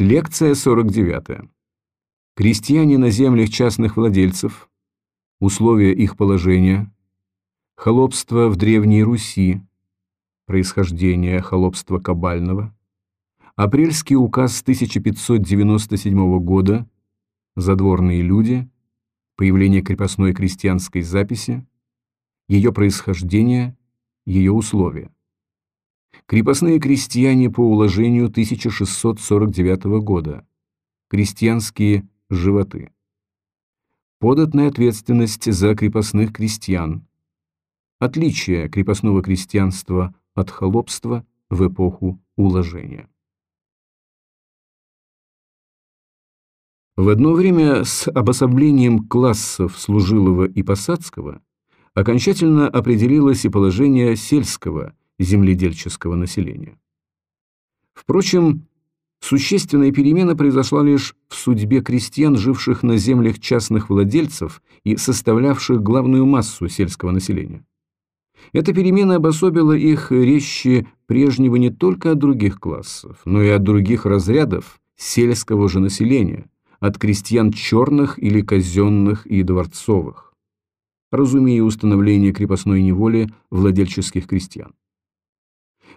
Лекция 49. Крестьяне на землях частных владельцев. Условия их положения. Холопство в Древней Руси. Происхождение холопства кабального. Апрельский указ 1597 года. Задворные люди. Появление крепостной крестьянской записи. Ее происхождение. Ее условия. Крепостные крестьяне по уложению 1649 года. Крестьянские животы. Податная ответственность за крепостных крестьян. Отличие крепостного крестьянства от холопства в эпоху уложения. В одно время с обособлением классов служилого и посадского окончательно определилось и положение сельского – земледельческого населения. Впрочем, существенная перемена произошла лишь в судьбе крестьян, живших на землях частных владельцев и составлявших главную массу сельского населения. Эта перемена обособила их резче прежнего не только от других классов, но и от других разрядов сельского же населения, от крестьян черных или казенных и дворцовых, разумея установление крепостной неволи владельческих крестьян.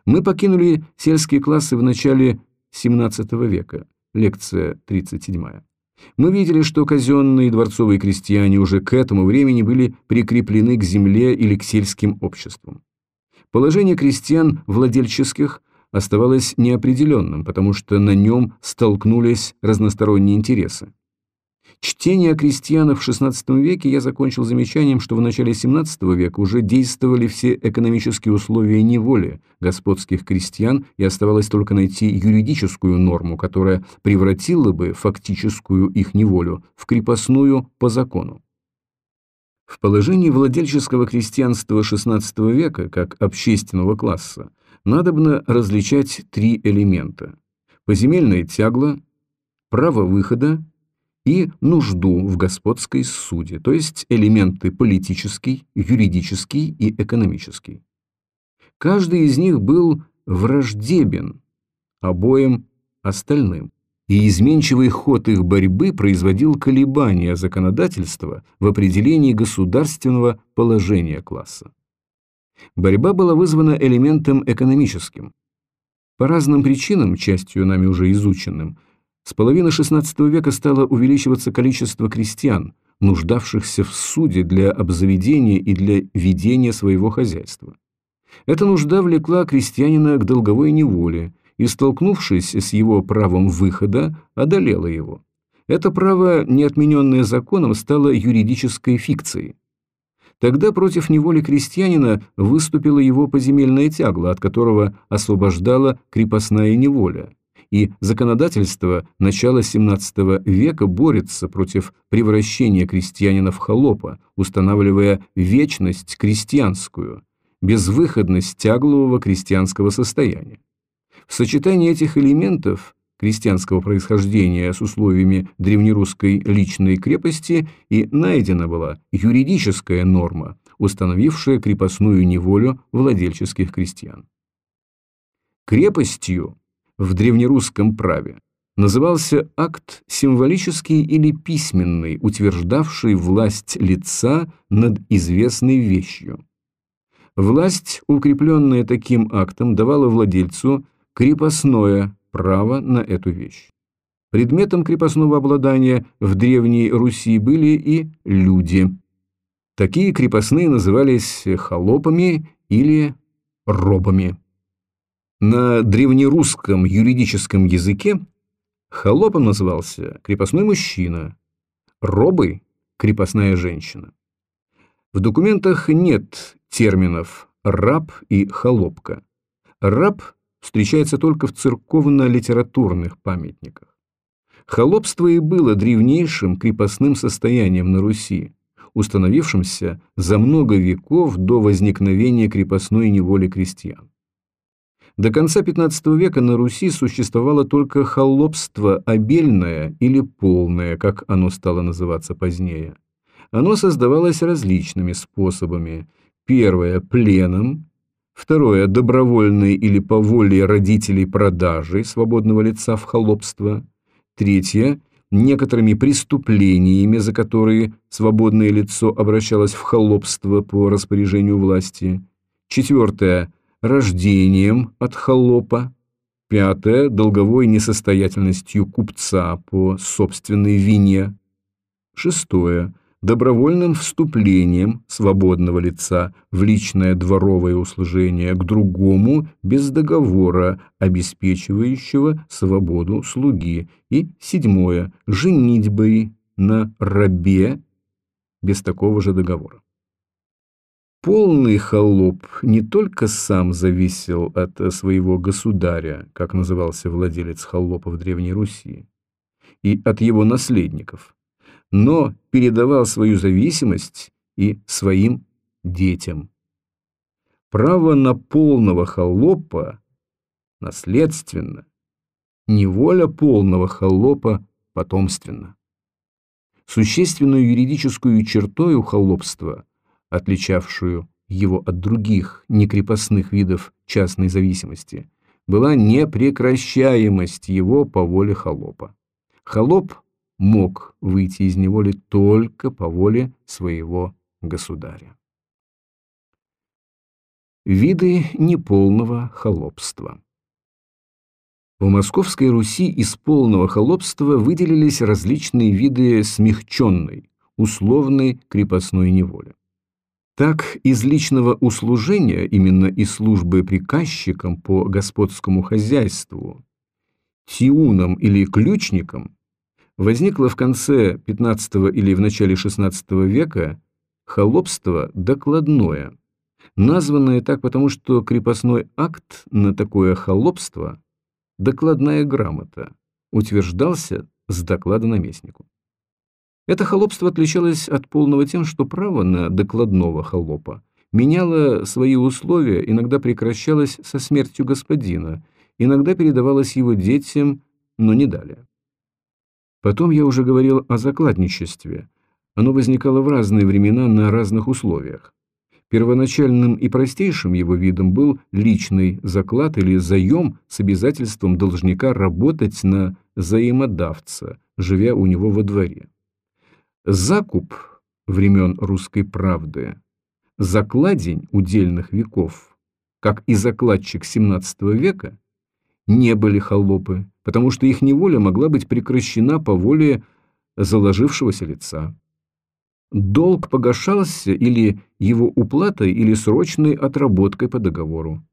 Мы покинули сельские классы в начале XVII века, лекция 37. Мы видели, что казенные дворцовые крестьяне уже к этому времени были прикреплены к земле или к сельским обществам. Положение крестьян владельческих оставалось неопределенным, потому что на нем столкнулись разносторонние интересы. Чтение о крестьянах в XVI веке я закончил замечанием, что в начале XVII века уже действовали все экономические условия неволи господских крестьян, и оставалось только найти юридическую норму, которая превратила бы фактическую их неволю в крепостную по закону. В положении владельческого крестьянства XVI века, как общественного класса, надобно различать три элемента – поземельное тягло, право выхода и нужду в господской суде, то есть элементы политический, юридический и экономический. Каждый из них был враждебен обоим остальным, и изменчивый ход их борьбы производил колебания законодательства в определении государственного положения класса. Борьба была вызвана элементом экономическим. По разным причинам, частью нами уже изученным, с половины XVI века стало увеличиваться количество крестьян, нуждавшихся в суде для обзаведения и для ведения своего хозяйства. Эта нужда влекла крестьянина к долговой неволе и, столкнувшись с его правом выхода, одолела его. Это право, не отмененное законом, стало юридической фикцией. Тогда против неволи крестьянина выступило его поземельное тягло, от которого освобождала крепостная неволя и законодательство начала XVII века борется против превращения крестьянина в холопа, устанавливая вечность крестьянскую, безвыходность тяглового крестьянского состояния. В сочетании этих элементов крестьянского происхождения с условиями древнерусской личной крепости и найдена была юридическая норма, установившая крепостную неволю владельческих крестьян. Крепостью в древнерусском праве назывался акт символический или письменный, утверждавший власть лица над известной вещью. Власть, укрепленная таким актом, давала владельцу крепостное право на эту вещь. Предметом крепостного обладания в Древней Руси были и люди. Такие крепостные назывались холопами или робами. На древнерусском юридическом языке холопом назывался крепостной мужчина, робой – крепостная женщина. В документах нет терминов «раб» и «холопка». Раб встречается только в церковно-литературных памятниках. Холопство и было древнейшим крепостным состоянием на Руси, установившимся за много веков до возникновения крепостной неволи крестьян. До конца XV века на Руси существовало только холопство обельное или полное, как оно стало называться позднее. Оно создавалось различными способами. Первое – пленом, Второе – добровольные или по воле родителей продажи свободного лица в холопство. Третье – некоторыми преступлениями, за которые свободное лицо обращалось в холопство по распоряжению власти. Четвертое – рождением от холопа. Пятое – долговой несостоятельностью купца по собственной вине. Шестое – добровольным вступлением свободного лица в личное дворовое услужение к другому без договора, обеспечивающего свободу слуги. И седьмое – женитьбой на рабе без такого же договора. Полный холоп не только сам зависел от своего государя, как назывался владелец холопа в Древней Руси, и от его наследников, но передавал свою зависимость и своим детям. Право на полного холопа наследственно, неволя полного холопа потомственно. Существенную юридическую чертой у холопства – отличавшую его от других некрепостных видов частной зависимости, была непрекращаемость его по воле холопа. Холоп мог выйти из неволи только по воле своего государя. Виды неполного холопства В Московской Руси из полного холопства выделились различные виды смягченной, условной крепостной неволи. Так, из личного услужения, именно из службы приказчикам по господскому хозяйству, тиунам или ключникам, возникло в конце XV или в начале XVI века холопство докладное, названное так потому, что крепостной акт на такое холопство, докладная грамота, утверждался с доклада наместнику. Это холопство отличалось от полного тем, что право на докладного холопа меняло свои условия, иногда прекращалось со смертью господина, иногда передавалось его детям, но не далее. Потом я уже говорил о закладничестве. Оно возникало в разные времена на разных условиях. Первоначальным и простейшим его видом был личный заклад или заем с обязательством должника работать на заимодавца, живя у него во дворе. Закуп времен русской правды, закладень удельных веков, как и закладчик XVII века, не были холопы, потому что их неволя могла быть прекращена по воле заложившегося лица. Долг погашался или его уплатой, или срочной отработкой по договору.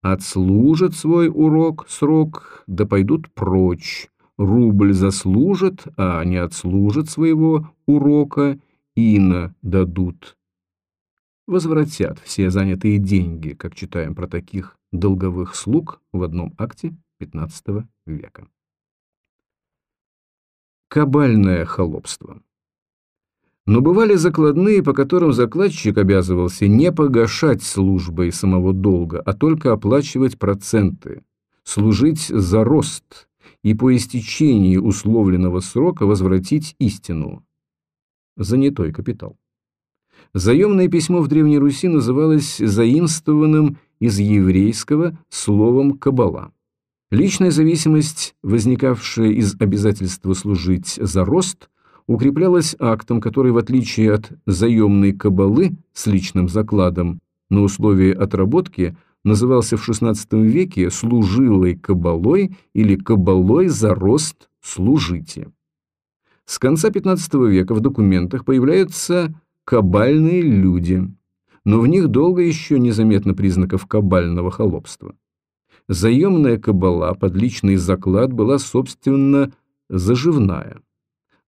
Отслужат свой урок, срок, да пойдут прочь, рубль заслужат, а не отслужат своего урока, ино дадут. Возвратят все занятые деньги, как читаем про таких долговых слуг в одном акте XV века. Кабальное холопство. Но бывали закладные, по которым закладчик обязывался не погашать службой самого долга, а только оплачивать проценты, служить за рост, и по истечении условленного срока возвратить истину. Занятой капитал. Заемное письмо в Древней Руси называлось заимствованным из еврейского словом «кабала». Личная зависимость, возникавшая из обязательства служить за рост, укреплялась актом, который, в отличие от заемной кабалы с личным закладом на условии отработки – назывался в XVI веке служилой кабалой или кабалой за рост служите. С конца XV века в документах появляются кабальные люди, но в них долго еще незаметно признаков кабального холопства. Заемная кабала под личный заклад была, собственно, заживная.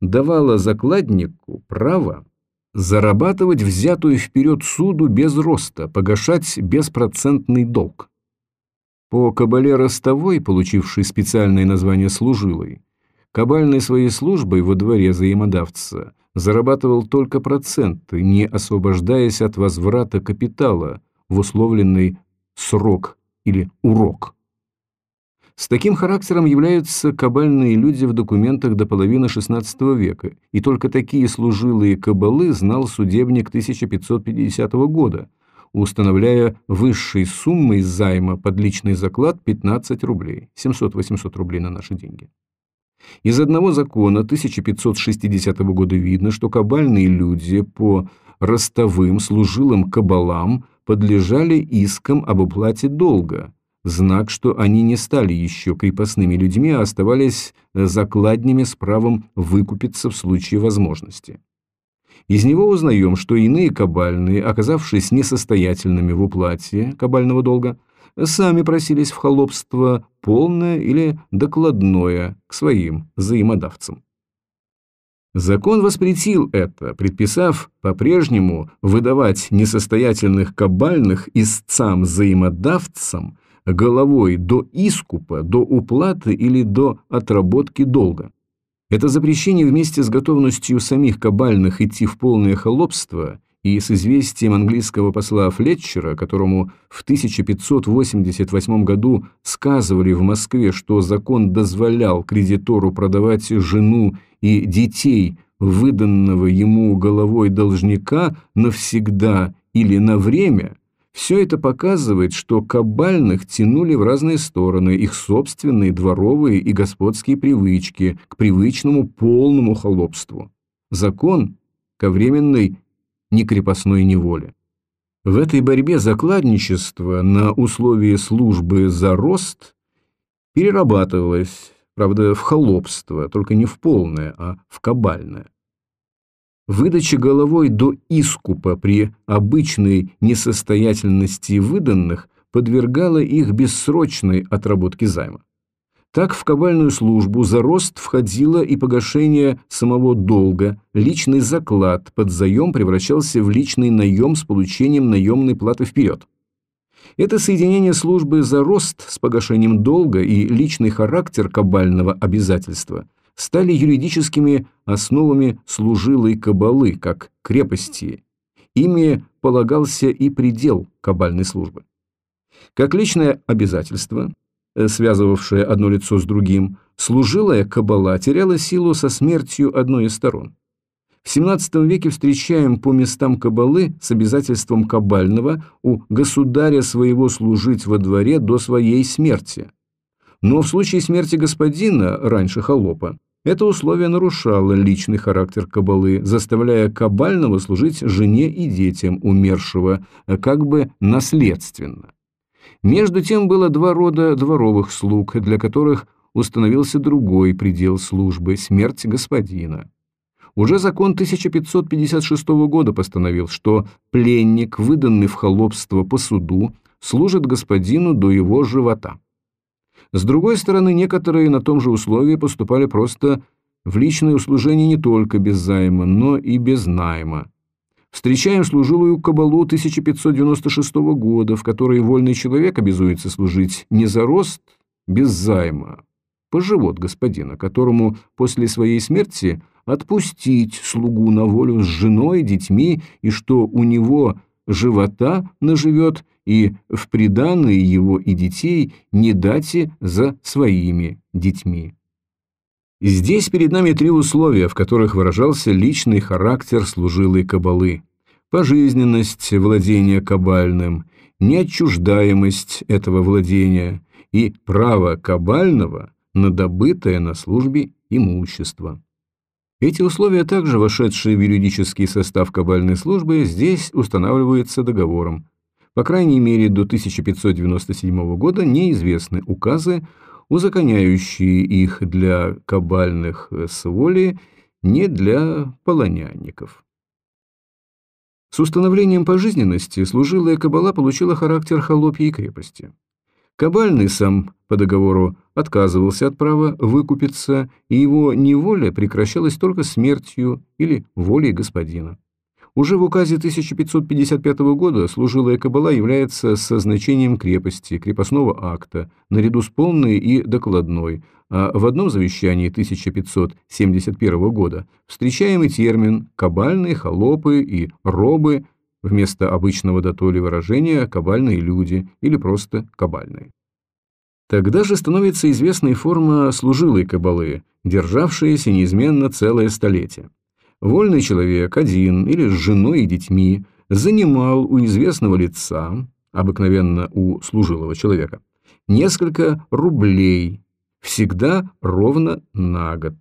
Давала закладнику право Зарабатывать взятую вперед суду без роста, погашать беспроцентный долг. По кабале ростовой, получившей специальное название служилой, кабальной своей службой во дворе взаимодавца зарабатывал только проценты, не освобождаясь от возврата капитала в условленный срок или урок. С таким характером являются кабальные люди в документах до половины XVI века, и только такие служилые кабалы знал судебник 1550 года. установляя высшей суммой займа под личный заклад 15 рублей, 700-800 рублей на наши деньги. Из одного закона 1560 года видно, что кабальные люди по ростовым служилым кабалам подлежали искам об уплате долга, знак, что они не стали еще крепостными людьми, а оставались закладнями с правом выкупиться в случае возможности. Из него узнаем, что иные кабальные, оказавшись несостоятельными в уплате кабального долга, сами просились в холопство полное или докладное к своим взаимодавцам. Закон воспретил это, предписав по-прежнему выдавать несостоятельных кабальных истцам-взаимодавцам головой до искупа, до уплаты или до отработки долга. Это запрещение вместе с готовностью самих кабальных идти в полное холопство и с известием английского посла Флетчера, которому в 1588 году сказывали в Москве, что закон дозволял кредитору продавать жену и детей выданного ему головой должника навсегда или на время – все это показывает, что кабальных тянули в разные стороны их собственные дворовые и господские привычки к привычному полному холопству. Закон ко временной некрепостной неволе. В этой борьбе закладничество на условии службы за рост перерабатывалось, правда, в холопство, только не в полное, а в кабальное. Выдача головой до искупа при обычной несостоятельности выданных подвергала их бессрочной отработке займа. Так в кабальную службу за рост входило и погашение самого долга, личный заклад под заем превращался в личный наем с получением наемной платы вперед. Это соединение службы за рост с погашением долга и личный характер кабального обязательства – стали юридическими основами служилой кабалы, как крепости. Ими полагался и предел кабальной службы. Как личное обязательство, э, связывавшее одно лицо с другим, служилая кабала теряла силу со смертью одной из сторон. В XVII веке встречаем по местам кабалы с обязательством кабального у государя своего служить во дворе до своей смерти. Но в случае смерти господина, раньше холопа, это условие нарушало личный характер кабалы, заставляя кабального служить жене и детям умершего, как бы наследственно. Между тем было два рода дворовых слуг, для которых установился другой предел службы – смерть господина. Уже закон 1556 года постановил, что пленник, выданный в холопство по суду, служит господину до его живота. С другой стороны, некоторые на том же условии поступали просто в личное услужение не только без займа, но и без найма. Встречаем служилую кабалу 1596 года, в которой вольный человек обязуется служить не за рост, без займа, по живот господина, которому после своей смерти отпустить слугу на волю с женой, детьми, и что у него живота наживет и в приданные его и детей не дате за своими детьми. Здесь перед нами три условия, в которых выражался личный характер служилой кабалы. Пожизненность владения кабальным, неотчуждаемость этого владения и право кабального на добытое на службе имущество. Эти условия, также вошедшие в юридический состав кабальной службы, здесь устанавливаются договором. По крайней мере, до 1597 года неизвестны указы, узаконяющие их для кабальных с воли, не для полонянников. С установлением пожизненности служилая кабала получила характер холопьей крепости. Кабальный сам по договору отказывался от права выкупиться, и его неволя прекращалась только смертью или волей господина. Уже в указе 1555 года служилая кабала является со значением крепости, крепостного акта, наряду с полной и докладной, а в одном завещании 1571 года встречаемый термин «кабальные холопы» и «робы» вместо обычного дотоли выражения «кабальные люди» или просто «кабальные». Тогда же становится известной форма служилой кабалы, державшаяся неизменно целое столетие. Вольный человек, один или с женой и детьми, занимал у известного лица, обыкновенно у служилого человека, несколько рублей, всегда ровно на год.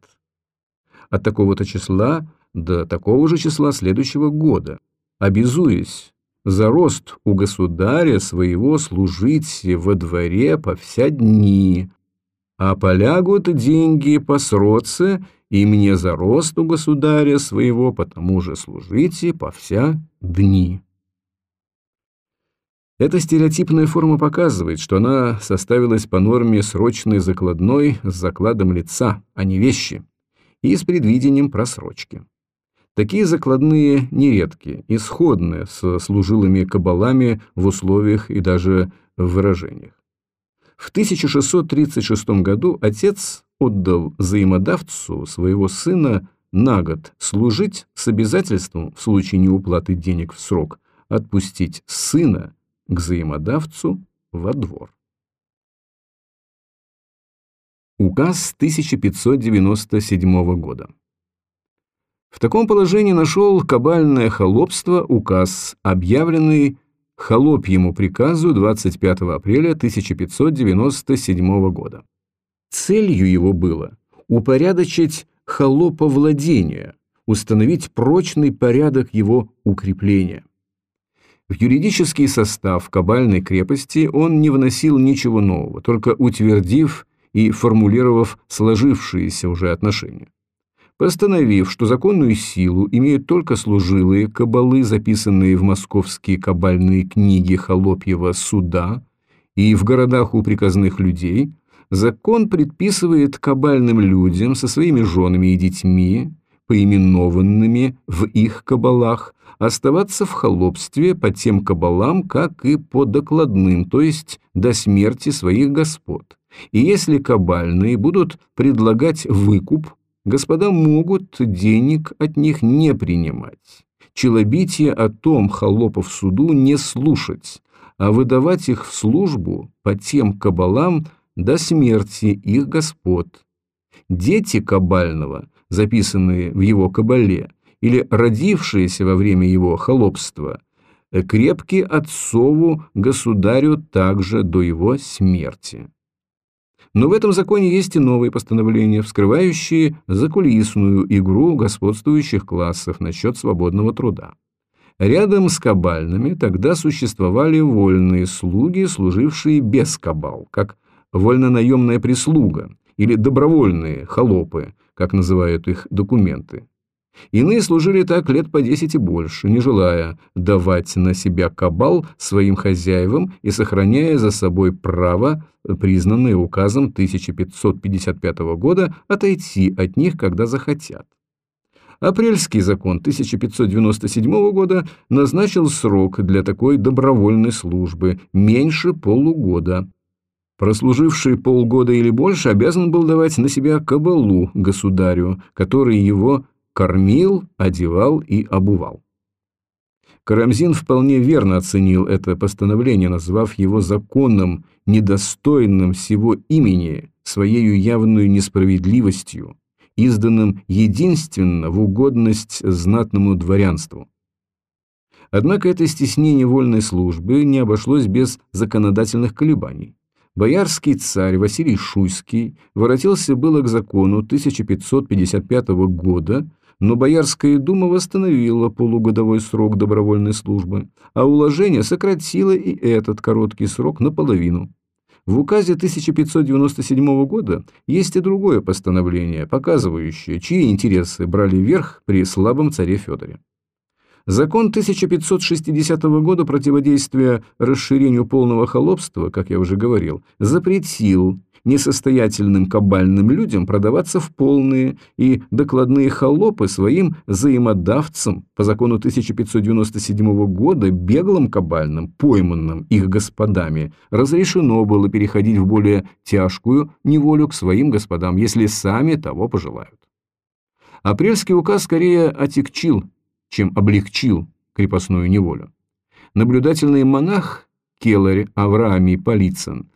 От такого-то числа до такого же числа следующего года, обязуясь за рост у государя своего служить во дворе по вся дни, а полягут деньги по сроце, и мне за рост у государя своего, потому же служите по вся дни. Эта стереотипная форма показывает, что она составилась по норме срочной закладной с закладом лица, а не вещи, и с предвидением просрочки. Такие закладные нередки, исходные с служилыми кабалами в условиях и даже в выражениях. В 1636 году отец отдал взаимодавцу своего сына на год служить с обязательством в случае неуплаты денег в срок отпустить сына к взаимодавцу во двор. Указ 1597 года. В таком положении нашел кабальное холопство указ, объявленный холопьему приказу 25 апреля 1597 года. Целью его было упорядочить холоповладение, установить прочный порядок его укрепления. В юридический состав кабальной крепости он не вносил ничего нового, только утвердив и формулировав сложившиеся уже отношения постановив, что законную силу имеют только служилые кабалы, записанные в московские кабальные книги Холопьего суда и в городах у приказных людей, закон предписывает кабальным людям со своими женами и детьми, поименованными в их кабалах, оставаться в холопстве по тем кабалам, как и по докладным, то есть до смерти своих господ. И если кабальные будут предлагать выкуп – господа могут денег от них не принимать, челобитие о том холопов суду не слушать, а выдавать их в службу по тем кабалам до смерти их господ. Дети кабального, записанные в его кабале, или родившиеся во время его холопства, крепки отцову государю также до его смерти. Но в этом законе есть и новые постановления, вскрывающие закулисную игру господствующих классов насчет свободного труда. Рядом с кабальными тогда существовали вольные слуги, служившие без кабал, как вольнонаемная прислуга или добровольные холопы, как называют их документы. Иные служили так лет по десять и больше, не желая давать на себя кабал своим хозяевам и сохраняя за собой право, признанное указом 1555 года, отойти от них, когда захотят. Апрельский закон 1597 года назначил срок для такой добровольной службы меньше полугода. Прослуживший полгода или больше обязан был давать на себя кабалу государю, который его кормил, одевал и обувал. Карамзин вполне верно оценил это постановление, назвав его законным, недостойным всего имени, своей явную несправедливостью, изданным единственно в угодность знатному дворянству. Однако это стеснение вольной службы не обошлось без законодательных колебаний. Боярский царь Василий Шуйский воротился было к закону 1555 года, но Боярская дума восстановила полугодовой срок добровольной службы, а уложение сократило и этот короткий срок наполовину. В указе 1597 года есть и другое постановление, показывающее, чьи интересы брали верх при слабом царе Федоре. Закон 1560 года противодействия расширению полного холопства, как я уже говорил, запретил несостоятельным кабальным людям продаваться в полные и докладные холопы своим взаимодавцам по закону 1597 года беглым кабальным, пойманным их господами, разрешено было переходить в более тяжкую неволю к своим господам, если сами того пожелают. Апрельский указ скорее отягчил, чем облегчил крепостную неволю. Наблюдательный монах Келлари Авраамий Полицын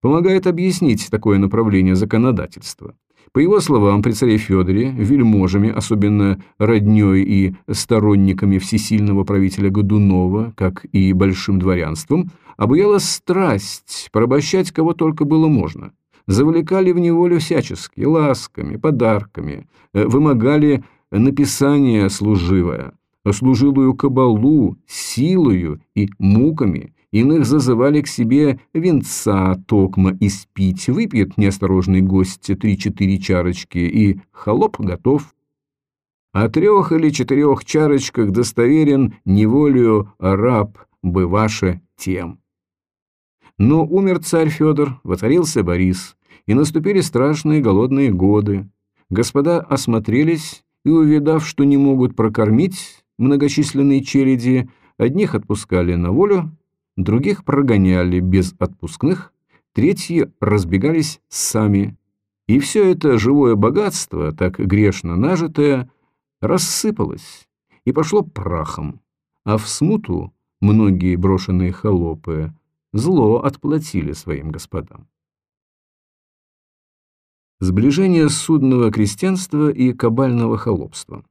помогает объяснить такое направление законодательства. По его словам, при царе Федоре вельможами, особенно роднёй и сторонниками всесильного правителя Годунова, как и большим дворянством, обуяла страсть порабощать кого только было можно. Завлекали в неволю всячески, ласками, подарками, э, вымогали написание служивое, служилую кабалу, силою и муками, Иных зазывали к себе венца, токма испить, выпьет неосторожный гость три-четыре чарочки, и холоп готов. О трех или четырех чарочках достоверен неволею раб бы ваше тем. Но умер царь Федор, воцарился Борис, и наступили страшные голодные годы. Господа осмотрелись и, увидав, что не могут прокормить многочисленные челяди, одних отпускали на волю, других прогоняли без отпускных, третьи разбегались сами. И все это живое богатство, так грешно нажитое, рассыпалось и пошло прахом, а в смуту многие брошенные холопы зло отплатили своим господам. Сближение судного крестьянства и кабального холопства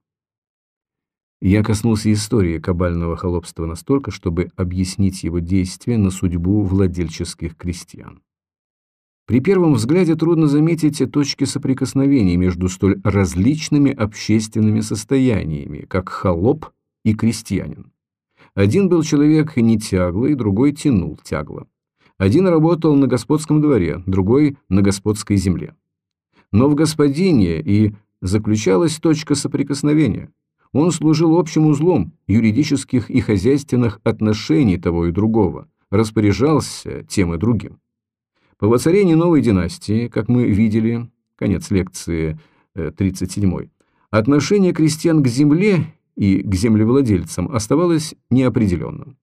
я коснулся истории кабального холопства настолько, чтобы объяснить его действие на судьбу владельческих крестьян. При первом взгляде трудно заметить точки соприкосновения между столь различными общественными состояниями, как холоп и крестьянин. Один был человек не тяглый, другой тянул тягло. Один работал на господском дворе, другой – на господской земле. Но в господине и заключалась точка соприкосновения – он служил общим узлом юридических и хозяйственных отношений того и другого, распоряжался тем и другим. По воцарении новой династии, как мы видели, конец лекции 37 э, отношение крестьян к земле и к землевладельцам оставалось неопределенным.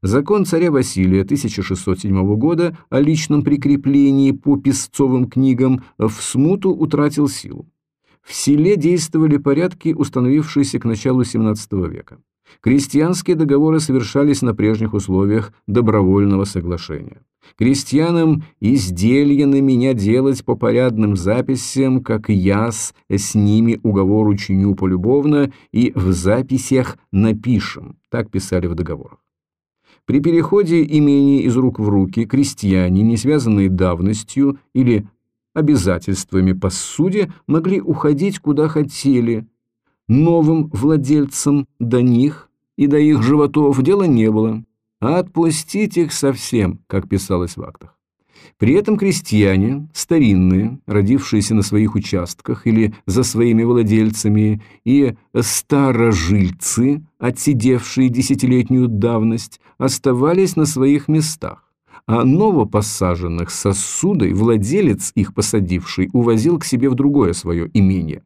Закон царя Василия 1607 года о личном прикреплении по песцовым книгам в смуту утратил силу. В селе действовали порядки, установившиеся к началу XVII века. Крестьянские договоры совершались на прежних условиях добровольного соглашения. Крестьянам изделье на меня делать по порядным записям, как яс с ними уговор учиню полюбовно и в записях напишем, так писали в договорах. При переходе имени из рук в руки крестьяне, не связанные давностью или обязательствами по суде могли уходить куда хотели. Новым владельцам до них и до их животов дела не было, а отпустить их совсем, как писалось в актах. При этом крестьяне, старинные, родившиеся на своих участках или за своими владельцами, и старожильцы, отсидевшие десятилетнюю давность, оставались на своих местах а новопосаженных сосудой владелец, их посадивший, увозил к себе в другое свое имение.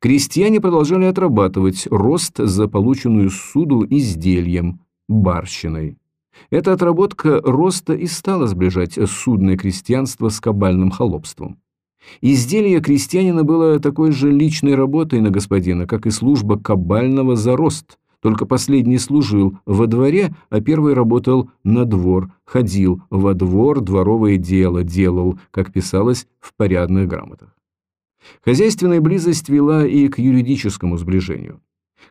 Крестьяне продолжали отрабатывать рост за полученную суду изделием, барщиной. Эта отработка роста и стала сближать судное крестьянство с кабальным холопством. Изделие крестьянина было такой же личной работой на господина, как и служба кабального за рост – только последний служил во дворе, а первый работал на двор, ходил во двор, дворовое дело делал, как писалось в порядных грамотах. Хозяйственная близость вела и к юридическому сближению.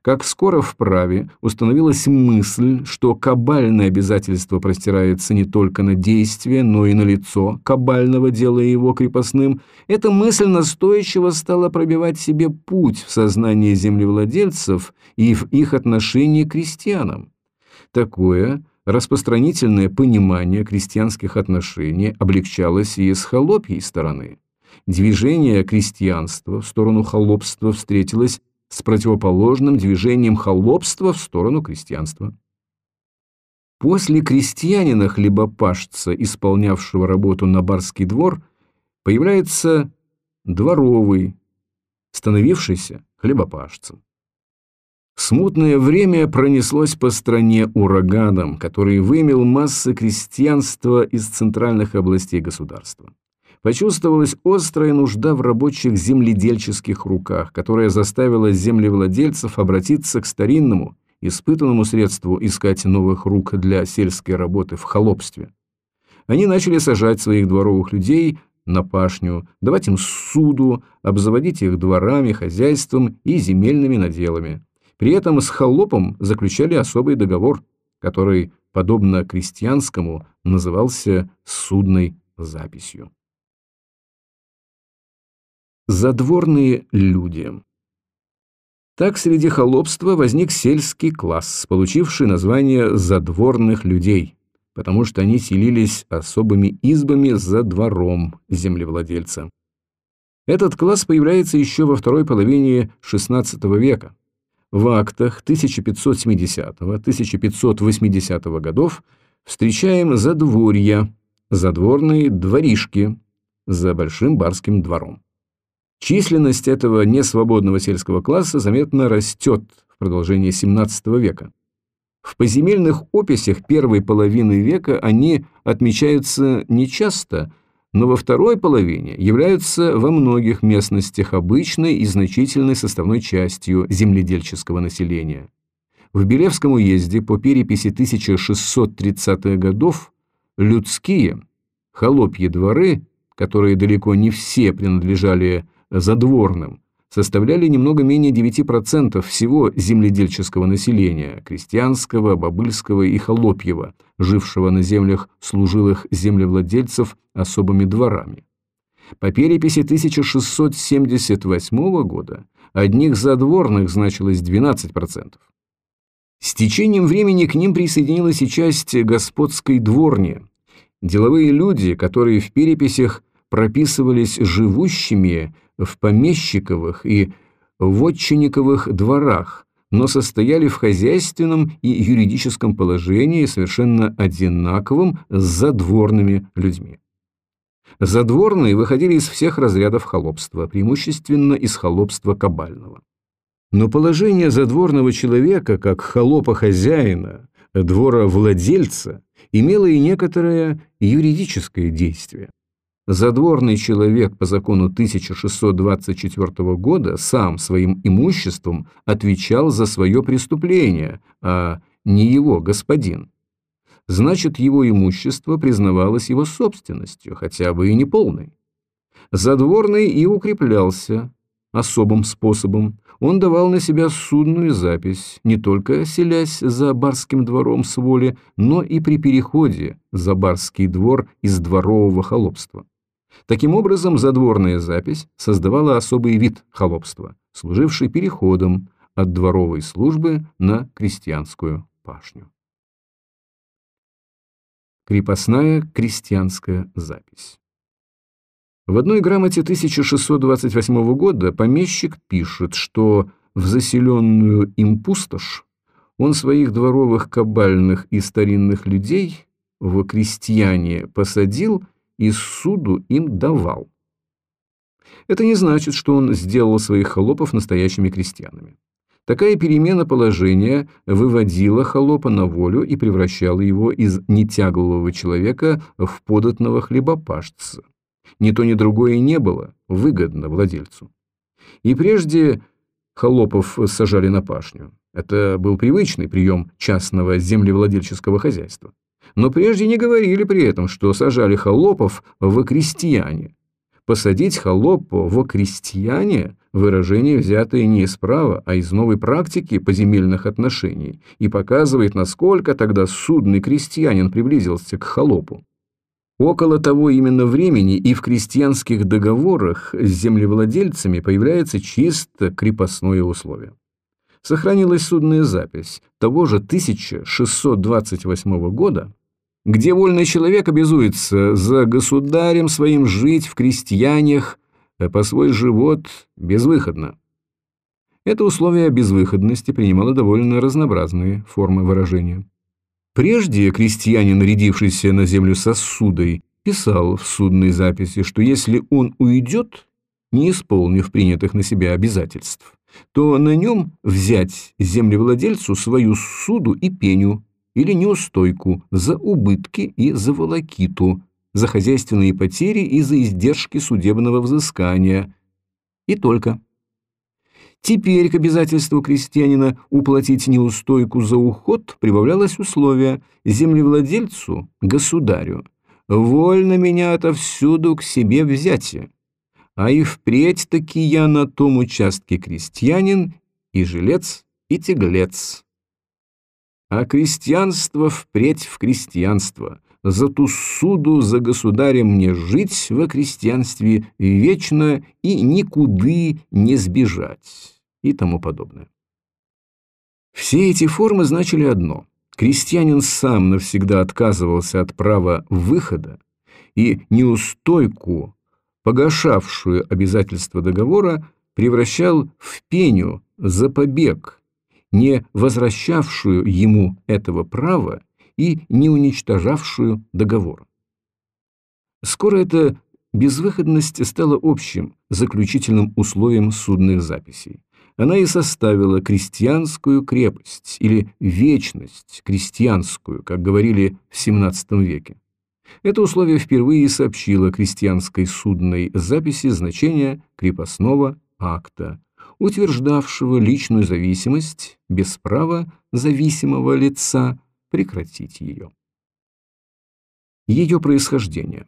Как скоро в праве установилась мысль, что кабальное обязательство простирается не только на действие, но и на лицо кабального, делая его крепостным, эта мысль настойчиво стала пробивать себе путь в сознание землевладельцев и в их отношении к крестьянам. Такое распространительное понимание крестьянских отношений облегчалось и с холопьей стороны. Движение крестьянства в сторону холопства встретилось с противоположным движением холопства в сторону крестьянства. После крестьянина-хлебопашца, исполнявшего работу на барский двор, появляется дворовый, становившийся хлебопашцем. Смутное время пронеслось по стране ураганом, который вымел массы крестьянства из центральных областей государства почувствовалась острая нужда в рабочих земледельческих руках, которая заставила землевладельцев обратиться к старинному, испытанному средству искать новых рук для сельской работы в холопстве. Они начали сажать своих дворовых людей на пашню, давать им суду, обзаводить их дворами, хозяйством и земельными наделами. При этом с холопом заключали особый договор, который, подобно крестьянскому, назывался судной записью. Задворные люди Так среди холопства возник сельский класс, получивший название «задворных людей», потому что они селились особыми избами за двором землевладельца. Этот класс появляется еще во второй половине XVI века. В актах 1570-1580 годов встречаем задворья, задворные дворишки за большим барским двором. Численность этого несвободного сельского класса заметно растет в продолжении XVII века. В поземельных описях первой половины века они отмечаются нечасто, но во второй половине являются во многих местностях обычной и значительной составной частью земледельческого населения. В Белевском уезде по переписи 1630-х годов людские, холопьи дворы, которые далеко не все принадлежали задворным, составляли немного менее 9% всего земледельческого населения, крестьянского, бобыльского и холопьего, жившего на землях служилых землевладельцев особыми дворами. По переписи 1678 года одних задворных значилось 12%. С течением времени к ним присоединилась и часть господской дворни. Деловые люди, которые в переписях прописывались живущими в помещиковых и вотчинниковых дворах, но состояли в хозяйственном и юридическом положении совершенно одинаковым с задворными людьми. Задворные выходили из всех разрядов холопства, преимущественно из холопства кабального. Но положение задворного человека, как холопа-хозяина, двора-владельца, имело и некоторое юридическое действие. Задворный человек по закону 1624 года сам своим имуществом отвечал за свое преступление, а не его господин. Значит, его имущество признавалось его собственностью, хотя бы и неполной. Задворный и укреплялся особым способом. Он давал на себя судную запись, не только селясь за барским двором с воли, но и при переходе за барский двор из дворового холопства. Таким образом, задворная запись создавала особый вид холопства, служивший переходом от дворовой службы на крестьянскую пашню. Крепостная крестьянская запись В одной грамоте 1628 года помещик пишет, что в заселенную им пустошь он своих дворовых кабальных и старинных людей в крестьяне посадил и суду им давал. Это не значит, что он сделал своих холопов настоящими крестьянами. Такая перемена положения выводила холопа на волю и превращала его из нетяглового человека в податного хлебопашца. Ни то, ни другое не было выгодно владельцу. И прежде холопов сажали на пашню. Это был привычный прием частного землевладельческого хозяйства но прежде не говорили при этом, что сажали холопов в крестьяне. Посадить холопа в крестьяне – выражение, взятое не из права, а из новой практики поземельных отношений, и показывает, насколько тогда судный крестьянин приблизился к холопу. Около того именно времени и в крестьянских договорах с землевладельцами появляется чисто крепостное условие. Сохранилась судная запись того же 1628 года, где вольный человек обязуется за государем своим жить в крестьянях, а по свой живот безвыходно. Это условие безвыходности принимало довольно разнообразные формы выражения. Прежде крестьянин, рядившийся на землю сосудой, писал в судной записи, что если он уйдет, не исполнив принятых на себя обязательств, то на нем взять землевладельцу свою суду и пеню, или неустойку за убытки и за волокиту, за хозяйственные потери и за издержки судебного взыскания. И только. Теперь к обязательству крестьянина уплатить неустойку за уход прибавлялось условие землевладельцу, государю, вольно меня отовсюду к себе взятие, а и впредь-таки я на том участке крестьянин и жилец, и теглец. А крестьянство впредь в крестьянство, за ту суду за государем мне жить во крестьянстве вечно и никуды не сбежать и тому подобное. Все эти формы значили одно – крестьянин сам навсегда отказывался от права выхода и неустойку, погашавшую обязательства договора, превращал в пеню за побег, не возвращавшую ему этого права и не уничтожавшую договор. Скоро эта безвыходность стала общим заключительным условием судных записей она и составила крестьянскую крепость или вечность крестьянскую, как говорили в XVII веке. Это условие впервые сообщило крестьянской судной записи значение крепостного акта, утверждавшего личную зависимость без права зависимого лица прекратить ее. Ее происхождение.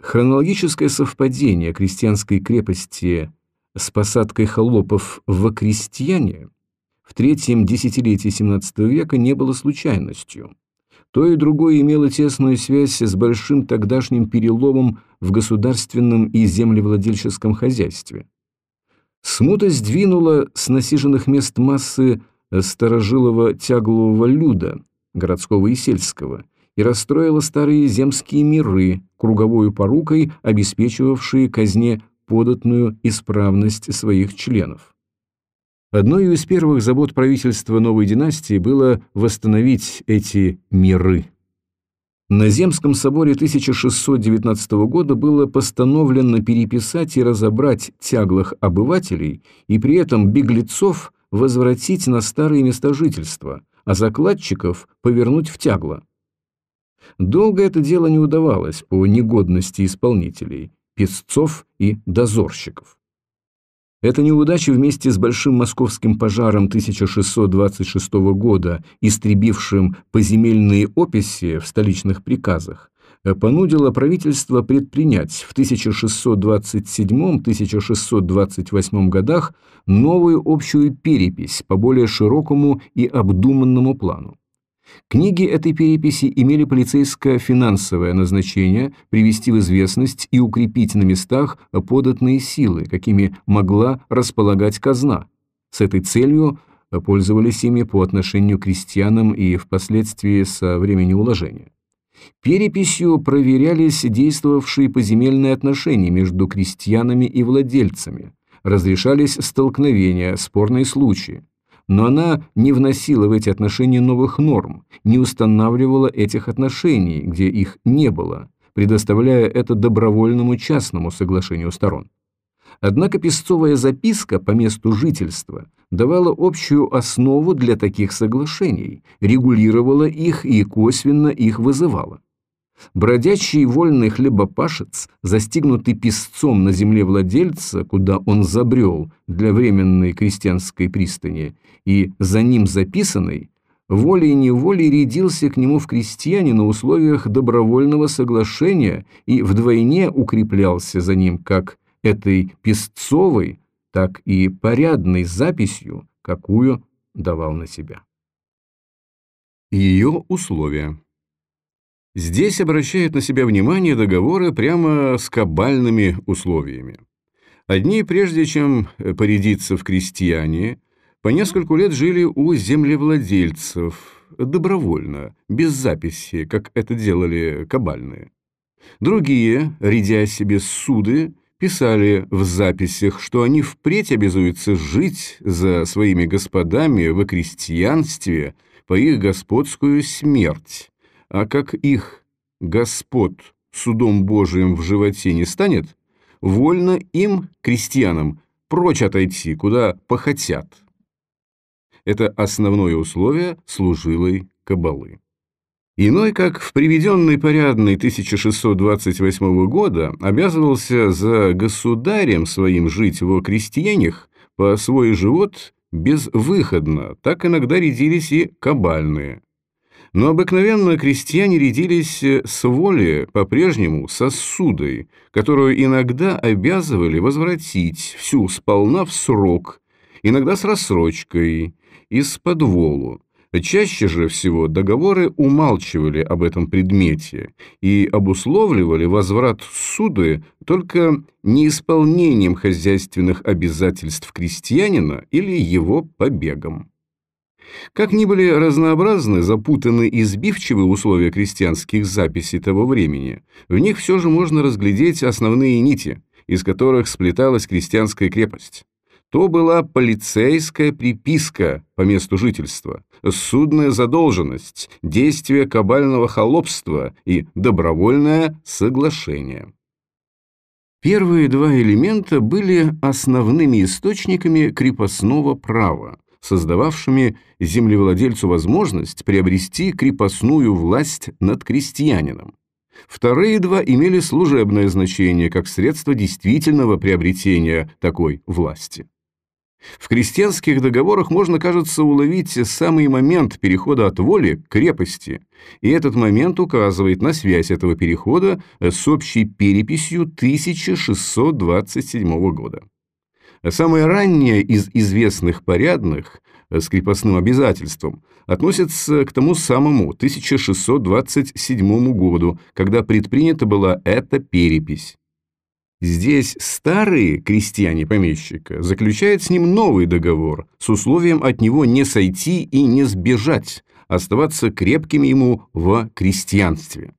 Хронологическое совпадение крестьянской крепости с посадкой холопов в крестьяне в третьем десятилетии XVII века не было случайностью. То и другое имело тесную связь с большим тогдашним переломом в государственном и землевладельческом хозяйстве. Смута сдвинула с насиженных мест массы старожилого тяглового люда, городского и сельского, и расстроила старые земские миры, круговой порукой обеспечивавшие казне податную исправность своих членов. Одной из первых забот правительства новой династии было восстановить эти миры. На Земском соборе 1619 года было постановлено переписать и разобрать тяглых обывателей и при этом беглецов возвратить на старые места жительства, а закладчиков повернуть в тягло. Долго это дело не удавалось по негодности исполнителей, песцов и дозорщиков. Эта неудача вместе с большим московским пожаром 1626 года, истребившим поземельные описи в столичных приказах, понудила правительство предпринять в 1627-1628 годах новую общую перепись по более широкому и обдуманному плану. Книги этой переписи имели полицейско-финансовое назначение привести в известность и укрепить на местах податные силы, какими могла располагать казна. С этой целью пользовались ими по отношению к крестьянам и впоследствии со времени уложения. Переписью проверялись действовавшие поземельные отношения между крестьянами и владельцами, разрешались столкновения, спорные случаи но она не вносила в эти отношения новых норм, не устанавливала этих отношений, где их не было, предоставляя это добровольному частному соглашению сторон. Однако песцовая записка по месту жительства давала общую основу для таких соглашений, регулировала их и косвенно их вызывала. Бродячий вольный хлебопашец, застигнутый песцом на земле владельца, куда он забрел для временной крестьянской пристани, и за ним записанный, волей-неволей рядился к нему в крестьяне на условиях добровольного соглашения и вдвойне укреплялся за ним как этой песцовой, так и порядной записью, какую давал на себя. Ее условия Здесь обращают на себя внимание договоры прямо с кабальными условиями. Одни, прежде чем порядиться в крестьяне, по нескольку лет жили у землевладельцев, добровольно, без записи, как это делали кабальные. Другие, рядя себе суды, писали в записях, что они впредь обязуются жить за своими господами в крестьянстве по их господскую смерть, а как их Господ судом Божиим в животе не станет, вольно им, крестьянам, прочь отойти, куда похотят. Это основное условие служилой кабалы. Иной, как в приведенный порядный 1628 года, обязывался за государем своим жить во крестьянях по свой живот безвыходно, так иногда рядились и кабальные. Но обыкновенно крестьяне рядились с воли по-прежнему со ссудой, которую иногда обязывали возвратить всю сполна в срок, иногда с рассрочкой, из подволу. Чаще же всего договоры умалчивали об этом предмете и обусловливали возврат суды только неисполнением хозяйственных обязательств крестьянина или его побегом. Как ни были разнообразны, запутаны и сбивчивы условия крестьянских записей того времени, в них все же можно разглядеть основные нити, из которых сплеталась крестьянская крепость. То была полицейская приписка по месту жительства, судная задолженность, действие кабального холопства и добровольное соглашение. Первые два элемента были основными источниками крепостного права, создававшими землевладельцу возможность приобрести крепостную власть над крестьянином. Вторые два имели служебное значение как средство действительного приобретения такой власти. В крестьянских договорах можно, кажется, уловить самый момент перехода от воли к крепости, и этот момент указывает на связь этого перехода с общей переписью 1627 года. Самое раннее из известных порядных с крепостным обязательством относится к тому самому 1627 году, когда предпринята была эта перепись. Здесь старые крестьяне помещика заключают с ним новый договор с условием от него не сойти и не сбежать, оставаться крепкими ему в крестьянстве.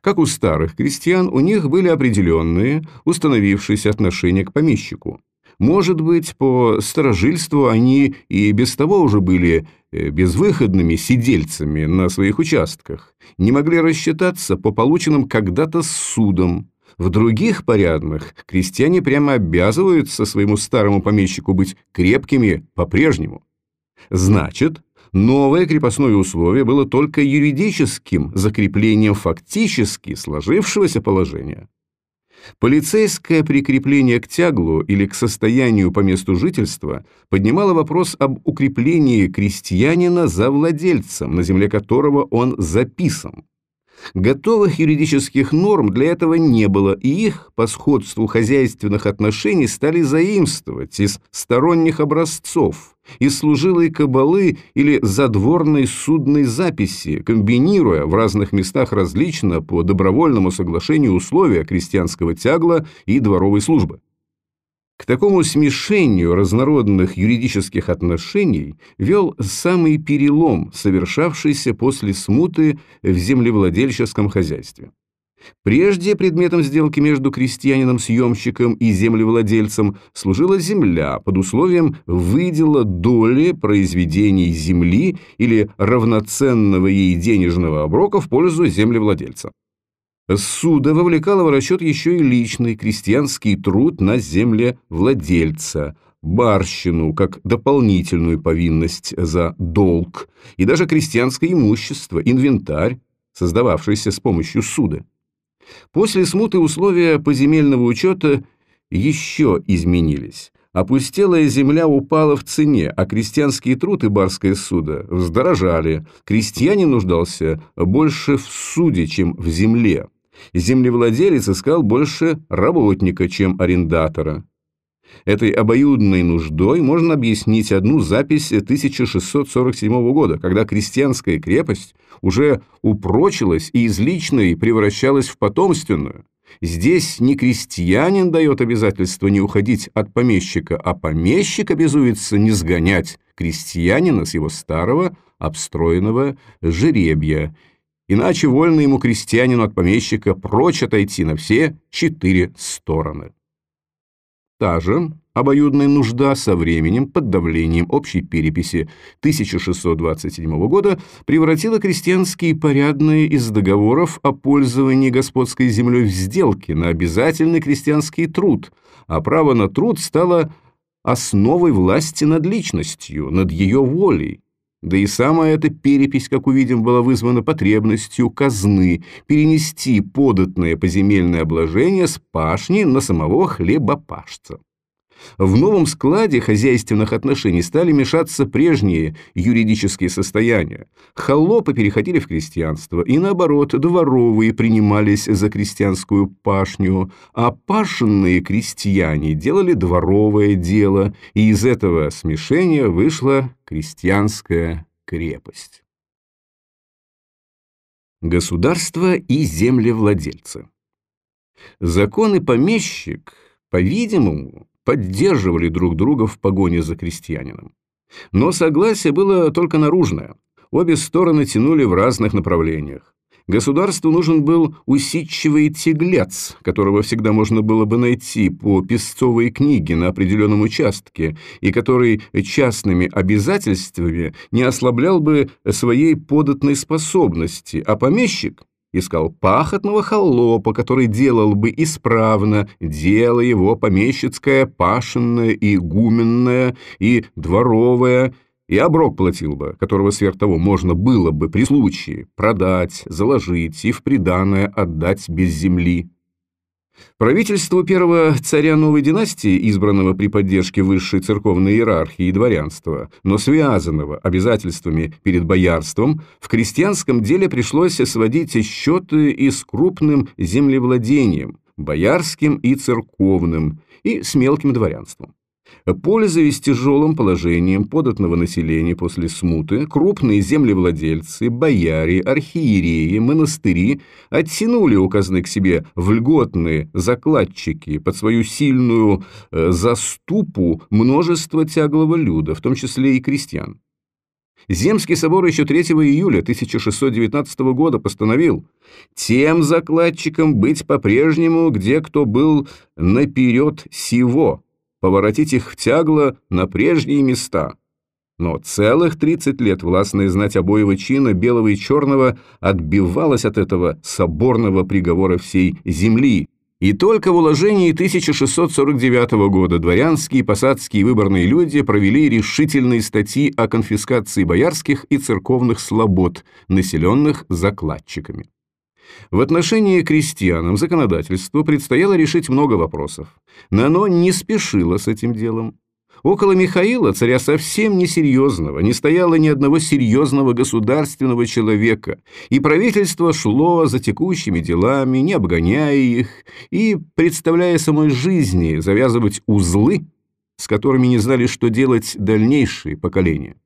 Как у старых крестьян, у них были определенные, установившиеся отношения к помещику. Может быть, по старожильству они и без того уже были э, безвыходными сидельцами на своих участках, не могли рассчитаться по полученным когда-то судам, в других порядных крестьяне прямо обязываются своему старому помещику быть крепкими по-прежнему. Значит, новое крепостное условие было только юридическим закреплением фактически сложившегося положения. Полицейское прикрепление к тяглу или к состоянию по месту жительства поднимало вопрос об укреплении крестьянина за владельцем, на земле которого он записан. Готовых юридических норм для этого не было, и их по сходству хозяйственных отношений стали заимствовать из сторонних образцов, из служилой кабалы или задворной судной записи, комбинируя в разных местах различно по добровольному соглашению условия крестьянского тягла и дворовой службы. К такому смешению разнородных юридических отношений вел самый перелом, совершавшийся после смуты в землевладельческом хозяйстве. Прежде предметом сделки между крестьянином-съемщиком и землевладельцем служила земля под условием выдела доли произведений земли или равноценного ей денежного оброка в пользу землевладельца. Суда вовлекало в расчет еще и личный крестьянский труд на земле владельца, барщину как дополнительную повинность за долг, и даже крестьянское имущество, инвентарь, создававшийся с помощью суда. После смуты условия поземельного учета еще изменились. Опустелая земля упала в цене, а крестьянский труд и барское судо вздорожали. Крестьянин нуждался больше в суде, чем в земле землевладелец искал больше работника, чем арендатора. Этой обоюдной нуждой можно объяснить одну запись 1647 года, когда крестьянская крепость уже упрочилась и из личной превращалась в потомственную. Здесь не крестьянин дает обязательство не уходить от помещика, а помещик обязуется не сгонять крестьянина с его старого обстроенного жеребья иначе вольно ему крестьянину от помещика прочь отойти на все четыре стороны. Та же обоюдная нужда со временем под давлением общей переписи 1627 года превратила крестьянские порядные из договоров о пользовании господской землей в сделки на обязательный крестьянский труд, а право на труд стало основой власти над личностью, над ее волей. Да и самая эта перепись, как увидим, была вызвана потребностью казны перенести податное поземельное обложение с пашни на самого хлебопашца. В новом складе хозяйственных отношений стали мешаться прежние юридические состояния. Холопы переходили в крестьянство, и наоборот, дворовые принимались за крестьянскую пашню, а пашенные крестьяне делали дворовое дело, и из этого смешения вышла крестьянская крепость. Государство и землевладельцы Закон и помещик, по-видимому, поддерживали друг друга в погоне за крестьянином. Но согласие было только наружное. Обе стороны тянули в разных направлениях. Государству нужен был усидчивый теглец, которого всегда можно было бы найти по песцовой книге на определенном участке, и который частными обязательствами не ослаблял бы своей податной способности, а помещик искал пахотного холопа, который делал бы исправно дело его помещицкое, пашенное и гуменное, и дворовое, и оброк платил бы, которого сверх того можно было бы при случае продать, заложить и в приданое отдать без земли. Правительству первого царя новой династии, избранного при поддержке высшей церковной иерархии и дворянства, но связанного обязательствами перед боярством, в крестьянском деле пришлось сводить счеты и с крупным землевладением, боярским и церковным, и с мелким дворянством. Пользуясь тяжелым положением податного населения после смуты, крупные землевладельцы, бояре, архиереи, монастыри оттянули у казны к себе в льготные закладчики под свою сильную э, заступу множество тяглого люда, в том числе и крестьян. Земский собор еще 3 июля 1619 года постановил «Тем закладчикам быть по-прежнему, где кто был наперед сего» поворотить их в тягло на прежние места. Но целых 30 лет властная знать обоего чина, белого и черного, отбивалась от этого соборного приговора всей земли. И только в уложении 1649 года дворянские, посадские и выборные люди провели решительные статьи о конфискации боярских и церковных слобод, населенных закладчиками. В отношении крестьянам законодательству предстояло решить много вопросов, но оно не спешило с этим делом. Около Михаила, царя совсем несерьезного, не стояло ни одного серьезного государственного человека, и правительство шло за текущими делами, не обгоняя их, и, представляя самой жизни, завязывать узлы, с которыми не знали, что делать дальнейшие поколения.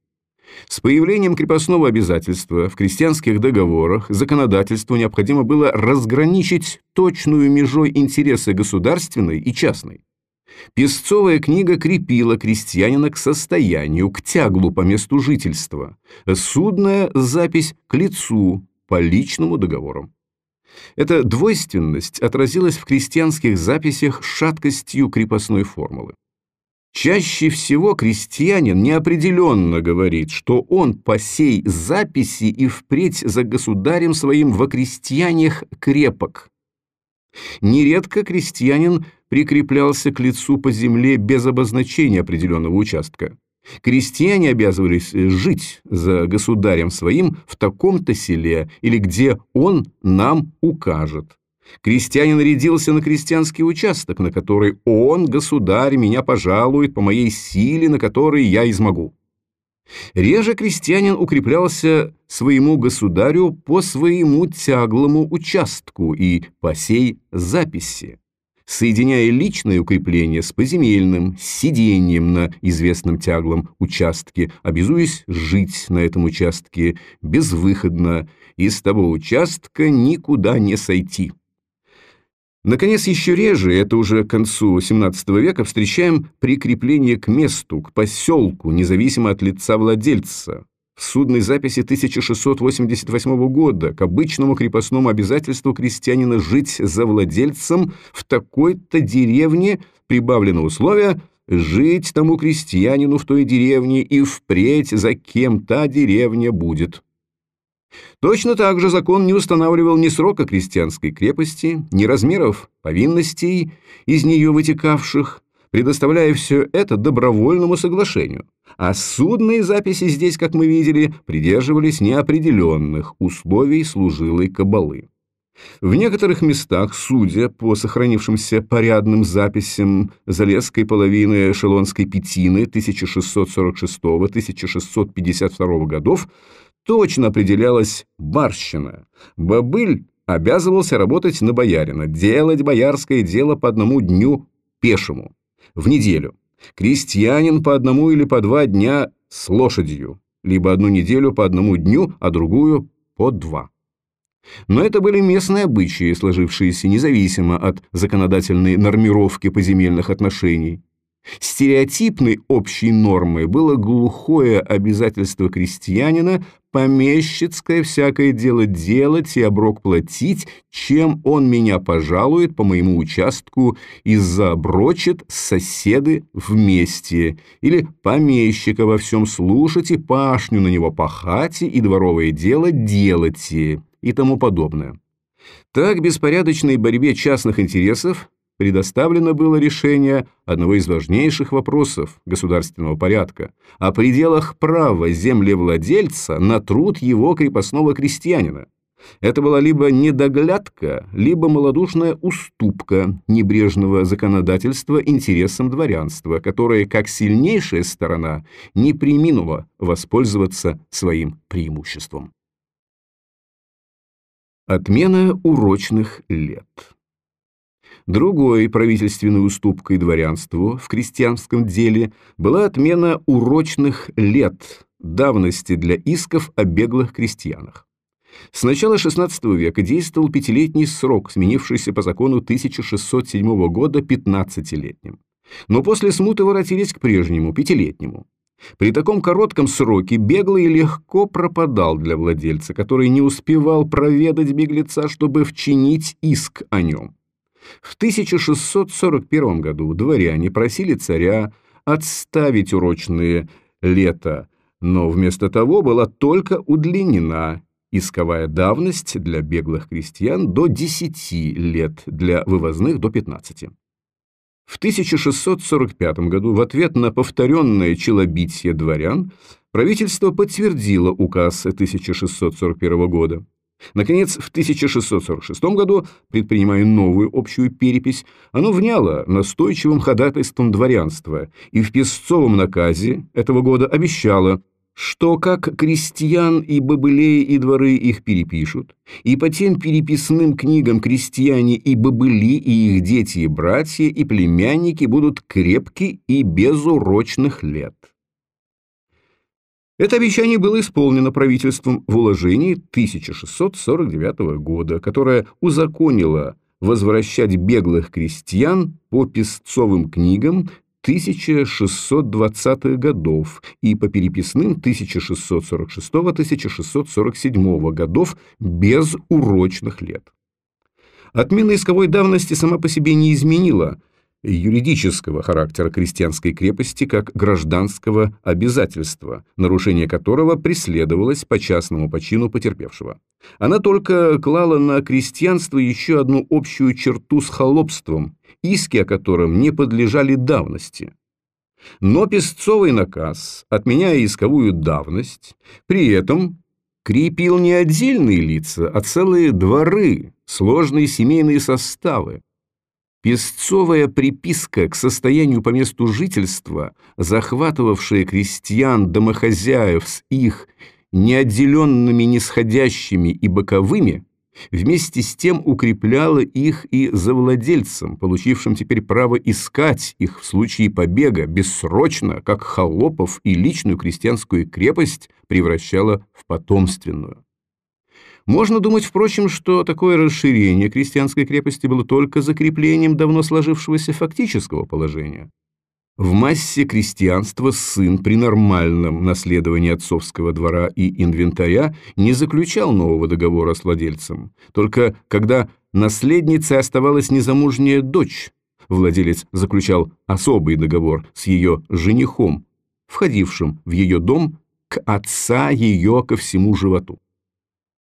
С появлением крепостного обязательства в крестьянских договорах законодательству необходимо было разграничить точную межой интересы государственной и частной. Песцовая книга крепила крестьянина к состоянию, к тяглу по месту жительства, судная запись к лицу по личному договору. Эта двойственность отразилась в крестьянских записях шаткостью крепостной формулы. Чаще всего крестьянин неопределенно говорит, что он по сей записи и впредь за государем своим во крестьянях крепок. Нередко крестьянин прикреплялся к лицу по земле без обозначения определенного участка. Крестьяне обязывались жить за государем своим в таком-то селе или где он нам укажет. Крестьянин рядился на крестьянский участок, на который он, государь, меня пожалует по моей силе, на которой я измогу. Реже крестьянин укреплялся своему государю по своему тяглому участку и по сей записи, соединяя личное укрепление с поземельным, сидением на известном тяглом участке, обязуясь жить на этом участке безвыходно и с того участка никуда не сойти. Наконец, еще реже, это уже к концу XVII века, встречаем прикрепление к месту, к поселку, независимо от лица владельца. В судной записи 1688 года к обычному крепостному обязательству крестьянина жить за владельцем в такой-то деревне прибавлено условие «жить тому крестьянину в той деревне и впредь за кем та деревня будет». Точно так же закон не устанавливал ни срока крестьянской крепости, ни размеров повинностей, из нее вытекавших, предоставляя все это добровольному соглашению. А судные записи здесь, как мы видели, придерживались неопределенных условий служилой кабалы. В некоторых местах, судя по сохранившимся порядным записям Залесской половины Эшелонской Петины 1646-1652 годов, точно определялась барщина. Бобыль обязывался работать на боярина, делать боярское дело по одному дню пешему, в неделю. Крестьянин по одному или по два дня с лошадью, либо одну неделю по одному дню, а другую по два. Но это были местные обычаи, сложившиеся независимо от законодательной нормировки поземельных отношений. Стереотипной общей нормой было глухое обязательство крестьянина помещицкое всякое дело делать и оброк платить, чем он меня пожалует по моему участку и заброчит соседы вместе, или помещика во всем слушать и пашню на него пахать и дворовое дело делайте и тому подобное. Так беспорядочной борьбе частных интересов предоставлено было решение одного из важнейших вопросов государственного порядка о пределах права землевладельца на труд его крепостного крестьянина. Это была либо недоглядка, либо малодушная уступка небрежного законодательства интересам дворянства, которое, как сильнейшая сторона, не приминула воспользоваться своим преимуществом. Отмена урочных лет Другой правительственной уступкой дворянству в крестьянском деле была отмена урочных лет давности для исков о беглых крестьянах. С начала XVI века действовал пятилетний срок, сменившийся по закону 1607 года 15-летним. Но после смуты воротились к прежнему, пятилетнему. При таком коротком сроке беглый легко пропадал для владельца, который не успевал проведать беглеца, чтобы вчинить иск о нем. В 1641 году дворяне просили царя отставить урочные лета, но вместо того была только удлинена исковая давность для беглых крестьян до 10 лет, для вывозных до 15. В 1645 году в ответ на повторенное челобитие дворян правительство подтвердило указ 1641 года. Наконец, в 1646 году, предпринимая новую общую перепись, оно вняло настойчивым ходатайством дворянства и в Песцовом наказе этого года обещало – что как крестьян и бобылей и дворы их перепишут, и по тем переписным книгам крестьяне и бобыли, и их дети, и братья, и племянники будут крепки и безурочных лет. Это обещание было исполнено правительством в уложении 1649 года, которое узаконило возвращать беглых крестьян по песцовым книгам 1620-х годов и по переписным 1646-1647 годов без урочных лет. Отмена исковой давности сама по себе не изменила юридического характера крестьянской крепости как гражданского обязательства, нарушение которого преследовалось по частному почину потерпевшего. Она только клала на крестьянство еще одну общую черту с холопством, иски о котором не подлежали давности. Но песцовый наказ, отменяя исковую давность, при этом крепил не отдельные лица, а целые дворы, сложные семейные составы. Песцовая приписка к состоянию по месту жительства, захватывавшая крестьян-домохозяев с их неотделенными нисходящими и боковыми, вместе с тем укрепляла их и за владельцем, получившим теперь право искать их в случае побега бессрочно, как холопов и личную крестьянскую крепость превращала в потомственную. Можно думать, впрочем, что такое расширение крестьянской крепости было только закреплением давно сложившегося фактического положения. В массе крестьянства сын при нормальном наследовании отцовского двора и инвентаря не заключал нового договора с владельцем. Только когда наследницей оставалась незамужняя дочь, владелец заключал особый договор с ее женихом, входившим в ее дом к отца ее ко всему животу.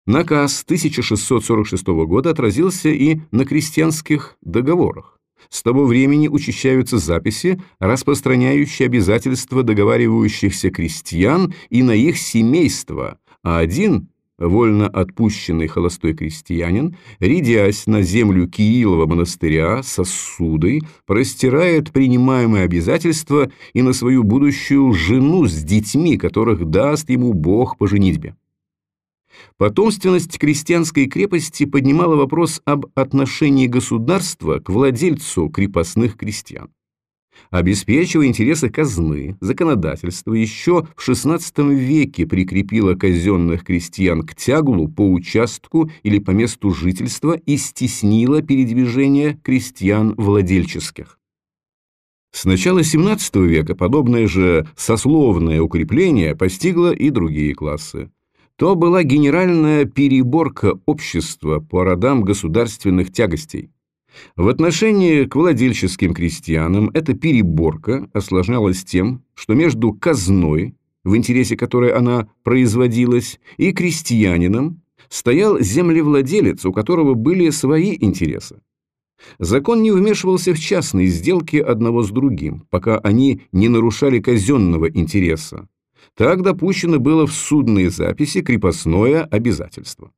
Наказ 1646 года отразился и на крестьянских договорах. С того времени учащаются записи, распространяющие обязательства договаривающихся крестьян и на их семейства, а один вольно отпущенный холостой крестьянин, рядясь на землю Киилова монастыря со ссудой, простирает принимаемые обязательства и на свою будущую жену с детьми, которых даст ему Бог по женитьбе. Потомственность крестьянской крепости поднимала вопрос об отношении государства к владельцу крепостных крестьян обеспечивая интересы казны, законодательство еще в XVI веке прикрепило казенных крестьян к тяглу по участку или по месту жительства и стеснило передвижение крестьян владельческих. С начала XVII века подобное же сословное укрепление постигло и другие классы. То была генеральная переборка общества по родам государственных тягостей. В отношении к владельческим крестьянам эта переборка осложнялась тем, что между казной, в интересе которой она производилась, и крестьянином стоял землевладелец, у которого были свои интересы. Закон не вмешивался в частные сделки одного с другим, пока они не нарушали казенного интереса. Так допущено было в судной записи крепостное обязательство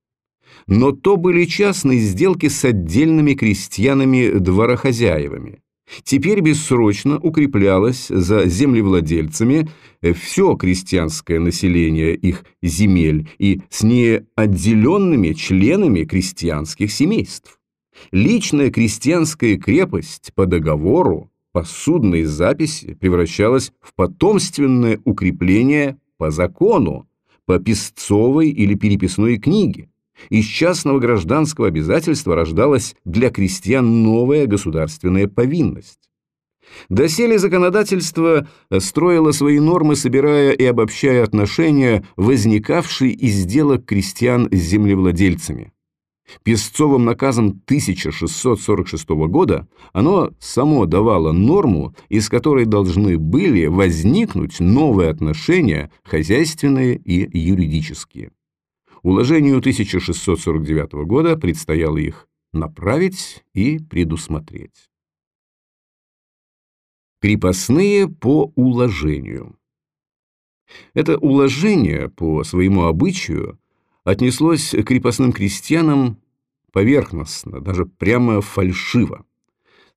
но то были частные сделки с отдельными крестьянами-дворохозяевами. Теперь бессрочно укреплялось за землевладельцами все крестьянское население их земель и с неотделенными членами крестьянских семейств. Личная крестьянская крепость по договору, по судной записи превращалась в потомственное укрепление по закону, по писцовой или переписной книге. Из частного гражданского обязательства рождалась для крестьян новая государственная повинность. Доселе законодательство строило свои нормы, собирая и обобщая отношения, возникавшие из сделок крестьян с землевладельцами. Песцовым наказом 1646 года оно само давало норму, из которой должны были возникнуть новые отношения, хозяйственные и юридические. Уложению 1649 года предстояло их направить и предусмотреть. Крепостные по уложению. Это уложение по своему обычаю отнеслось к крепостным крестьянам поверхностно, даже прямо фальшиво.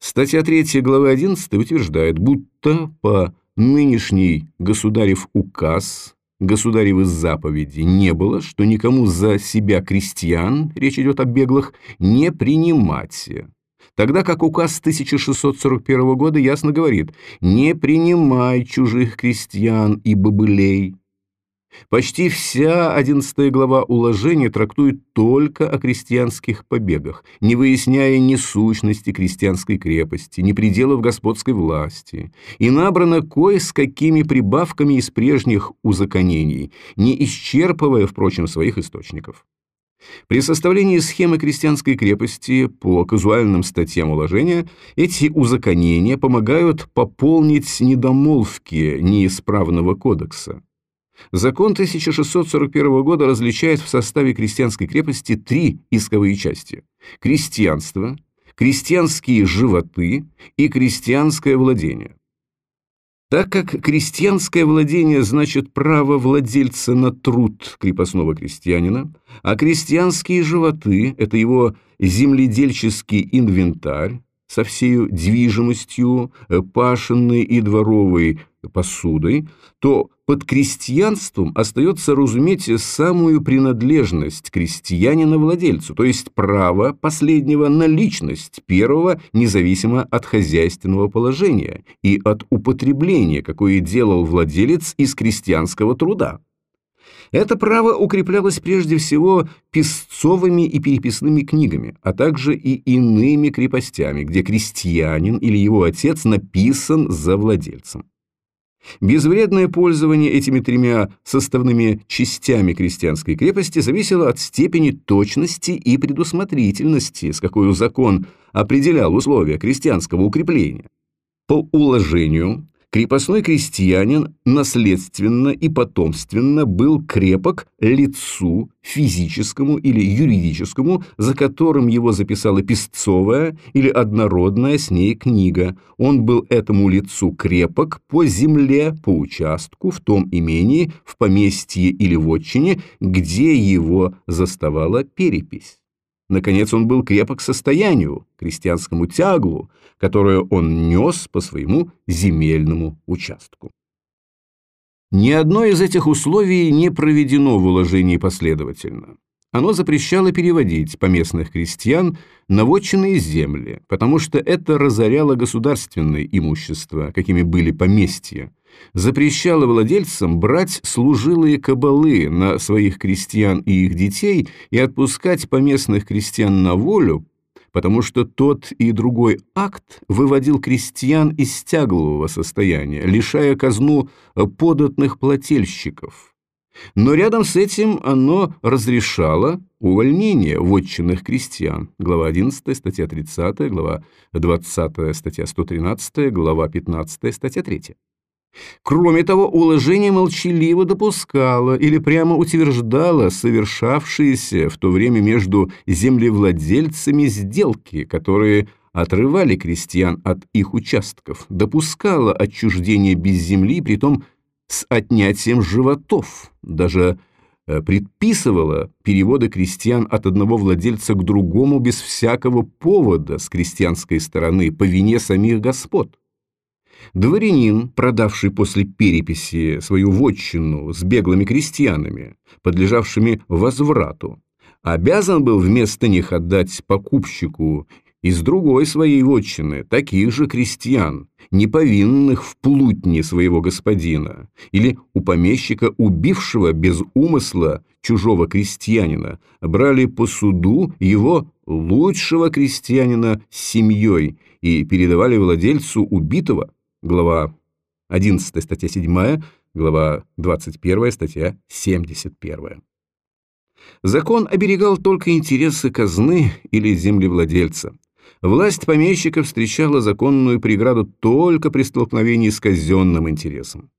Статья 3 главы 11 утверждает, будто по нынешний государев указ государевы заповеди не было, что никому за себя крестьян, речь идет о беглых, не принимать. Тогда как указ 1641 года ясно говорит «не принимай чужих крестьян и бобылей». Почти вся 11 глава уложения трактует только о крестьянских побегах, не выясняя ни сущности крестьянской крепости, ни пределов господской власти, и набрано кое с какими прибавками из прежних узаконений, не исчерпывая, впрочем, своих источников. При составлении схемы крестьянской крепости по казуальным статьям уложения эти узаконения помогают пополнить недомолвки неисправного кодекса. Закон 1641 года различает в составе крестьянской крепости три исковые части – крестьянство, крестьянские животы и крестьянское владение. Так как крестьянское владение значит право владельца на труд крепостного крестьянина, а крестьянские животы – это его земледельческий инвентарь со всею движимостью, э, пашенной и дворовой посудой, то под крестьянством остается разуметь самую принадлежность крестьянина владельцу, то есть право последнего на личность первого, независимо от хозяйственного положения и от употребления, какое делал владелец из крестьянского труда. Это право укреплялось прежде всего писцовыми и переписными книгами, а также и иными крепостями, где крестьянин или его отец написан за владельцем. Безвредное пользование этими тремя составными частями крестьянской крепости зависело от степени точности и предусмотрительности, с какой закон определял условия крестьянского укрепления. По уложению Крепостной крестьянин наследственно и потомственно был крепок лицу физическому или юридическому, за которым его записала песцовая или однородная с ней книга. Он был этому лицу крепок по земле, по участку, в том имении, в поместье или в отчине, где его заставала перепись. Наконец, он был крепок состоянию, крестьянскому тяглу, которое он нес по своему земельному участку. Ни одно из этих условий не проведено в уложении последовательно. Оно запрещало переводить поместных крестьян на вотчинные земли, потому что это разоряло государственное имущество, какими были поместья, запрещало владельцам брать служилые кабалы на своих крестьян и их детей и отпускать поместных крестьян на волю, потому что тот и другой акт выводил крестьян из тяглового состояния, лишая казну податных плательщиков. Но рядом с этим оно разрешало увольнение вотчинных крестьян. Глава 11, статья 30, глава 20, статья 113, глава 15, статья 3. Кроме того, уложение молчаливо допускало или прямо утверждало совершавшиеся в то время между землевладельцами сделки, которые отрывали крестьян от их участков, допускало отчуждение без земли, притом с отнятием животов, даже э, предписывала переводы крестьян от одного владельца к другому без всякого повода с крестьянской стороны по вине самих господ. Дворянин, продавший после переписи свою вотчину с беглыми крестьянами, подлежавшими возврату, обязан был вместо них отдать покупщику из другой своей вотчины таких же крестьян, не повинных в плутне своего господина, или у помещика, убившего без умысла чужого крестьянина, брали по суду его лучшего крестьянина с семьей и передавали владельцу убитого глава 11 статья 7, глава 21 статья 71. Закон оберегал только интересы казны или землевладельца. Власть помещика встречала законную преграду только при столкновении с казенным интересом.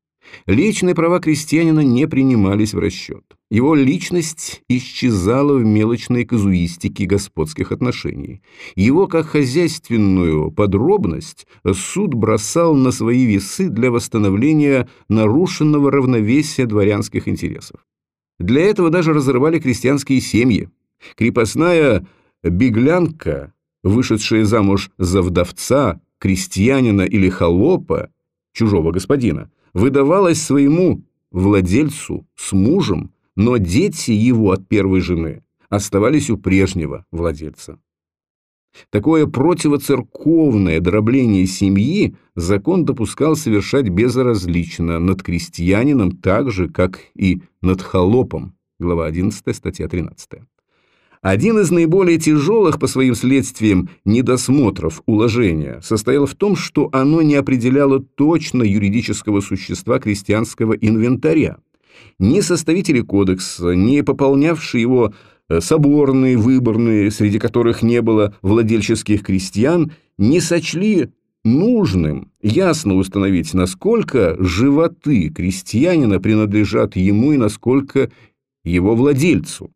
Личные права крестьянина не принимались в расчет. Его личность исчезала в мелочной казуистике господских отношений. Его, как хозяйственную подробность, суд бросал на свои весы для восстановления нарушенного равновесия дворянских интересов. Для этого даже разрывали крестьянские семьи. Крепостная беглянка, вышедшая замуж за вдовца, крестьянина или холопа, чужого господина, выдавалась своему владельцу с мужем, но дети его от первой жены оставались у прежнего владельца. Такое противоцерковное дробление семьи закон допускал совершать безразлично над крестьянином так же, как и над холопом. Глава 11, статья 13. Один из наиболее тяжелых по своим следствиям недосмотров уложения состоял в том, что оно не определяло точно юридического существа крестьянского инвентаря. Ни составители кодекса, ни пополнявшие его э, соборные, выборные, среди которых не было владельческих крестьян, не сочли нужным ясно установить, насколько животы крестьянина принадлежат ему и насколько его владельцу.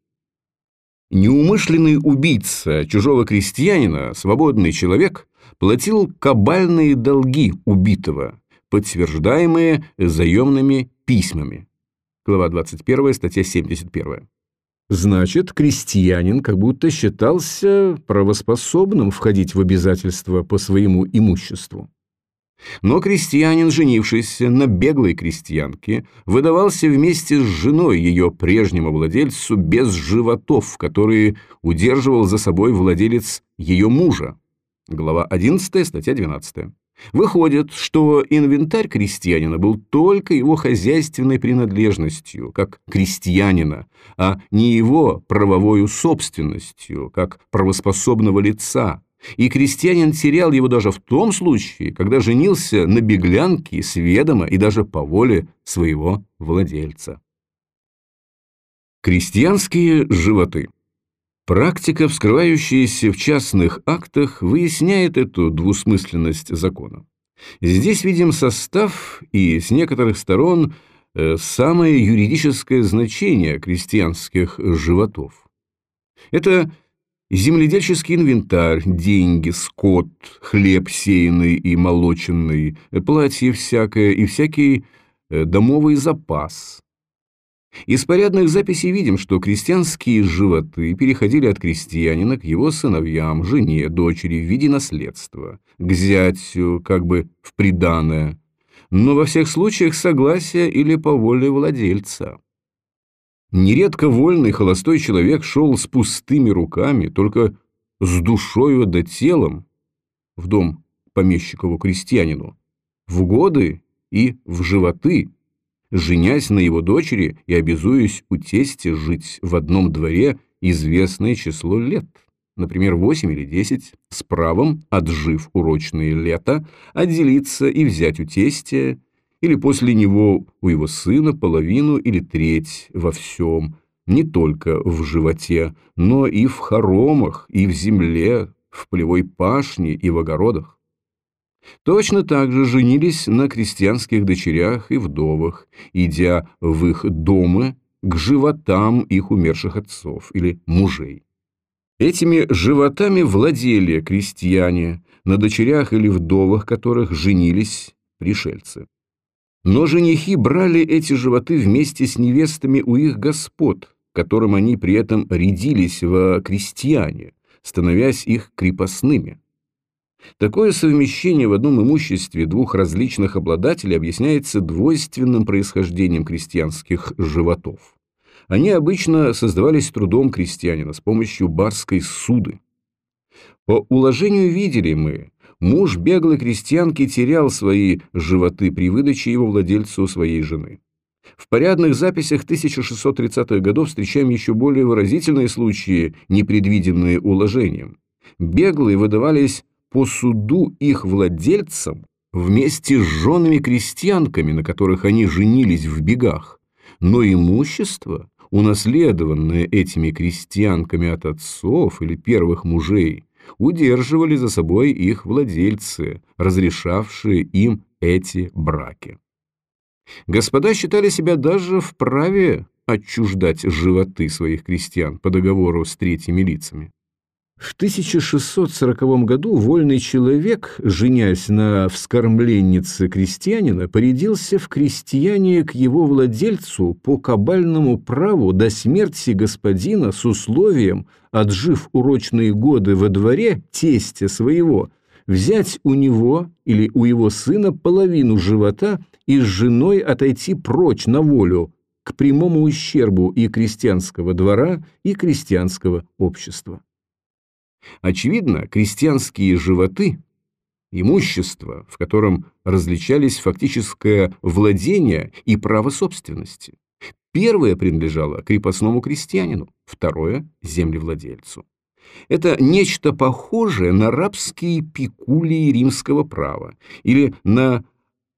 Неумышленный убийца чужого крестьянина, свободный человек, платил кабальные долги убитого, подтверждаемые заемными письмами. Глава 21, статья 71. Значит, крестьянин как будто считался правоспособным входить в обязательства по своему имуществу. Но крестьянин, женившийся на беглой крестьянке, выдавался вместе с женой ее прежнему владельцу без животов, которые удерживал за собой владелец ее мужа. Глава 11, статья 12. Выходит, что инвентарь крестьянина был только его хозяйственной принадлежностью, как крестьянина, а не его правовой собственностью, как правоспособного лица, и крестьянин терял его даже в том случае, когда женился на беглянке с ведома и даже по воле своего владельца. Крестьянские животы Практика, вскрывающаяся в частных актах, выясняет эту двусмысленность закона. Здесь видим состав и с некоторых сторон э, самое юридическое значение крестьянских животов. Это земледельческий инвентарь, деньги, скот, хлеб сеянный и молоченный, платье всякое и всякий э, домовый запас. Из порядных записей видим, что крестьянские животы переходили от крестьянина к его сыновьям, жене, дочери в виде наследства, к зятю, как бы в приданое, но во всех случаях согласия или по воле владельца. Нередко вольный холостой человек шел с пустыми руками, только с душою да телом в дом помещикову крестьянину, в годы и в животы, женясь на его дочери и обязуясь у тести жить в одном дворе известное число лет, например, 8 или 10, с правом, отжив урочные лета, отделиться и взять у тестя или после него у его сына половину или треть во всем, не только в животе, но и в хоромах, и в земле, в полевой пашне и в огородах. Точно так же женились на крестьянских дочерях и вдовах, идя в их дома к животам их умерших отцов или мужей. Этими животами владели крестьяне, на дочерях или вдовах которых женились пришельцы. Но женихи брали эти животы вместе с невестами у их господ, которым они при этом рядились во крестьяне, становясь их крепостными. Такое совмещение в одном имуществе двух различных обладателей объясняется двойственным происхождением крестьянских животов. Они обычно создавались трудом крестьянина с помощью барской суды. По уложению видели мы, Муж беглой крестьянки терял свои животы при выдаче его владельцу своей жены. В порядных записях 1630-х годов встречаем еще более выразительные случаи, непредвиденные уложением. Беглые выдавались по суду их владельцам вместе с женами крестьянками, на которых они женились в бегах, но имущество, унаследованное этими крестьянками от отцов или первых мужей, удерживали за собой их владельцы, разрешавшие им эти браки. Господа считали себя даже вправе отчуждать животы своих крестьян по договору с третьими лицами. В 1640 году вольный человек, женясь на вскормленнице крестьянина, порядился в крестьяне к его владельцу по кабальному праву до смерти господина с условием, отжив урочные годы во дворе тестя своего, взять у него или у его сына половину живота и с женой отойти прочь на волю, к прямому ущербу и крестьянского двора, и крестьянского общества. Очевидно, крестьянские животы, имущество, в котором различались фактическое владение и право собственности. Первое принадлежало крепостному крестьянину, второе – землевладельцу. Это нечто похожее на рабские пикулии римского права или на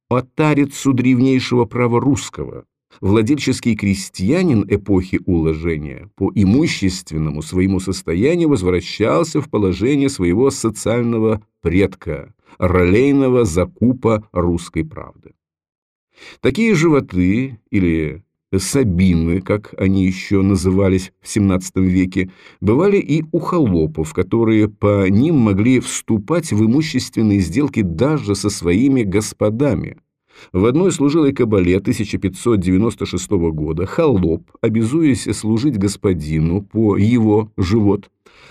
отарицу древнейшего права русского, Владельческий крестьянин эпохи уложения по имущественному своему состоянию возвращался в положение своего социального предка, ролейного закупа русской правды. Такие животы или сабины, как они еще назывались в XVII веке, бывали и у холопов, которые по ним могли вступать в имущественные сделки даже со своими господами – в одной служилой кабале 1596 года холоп, обязуясь служить господину по его живот,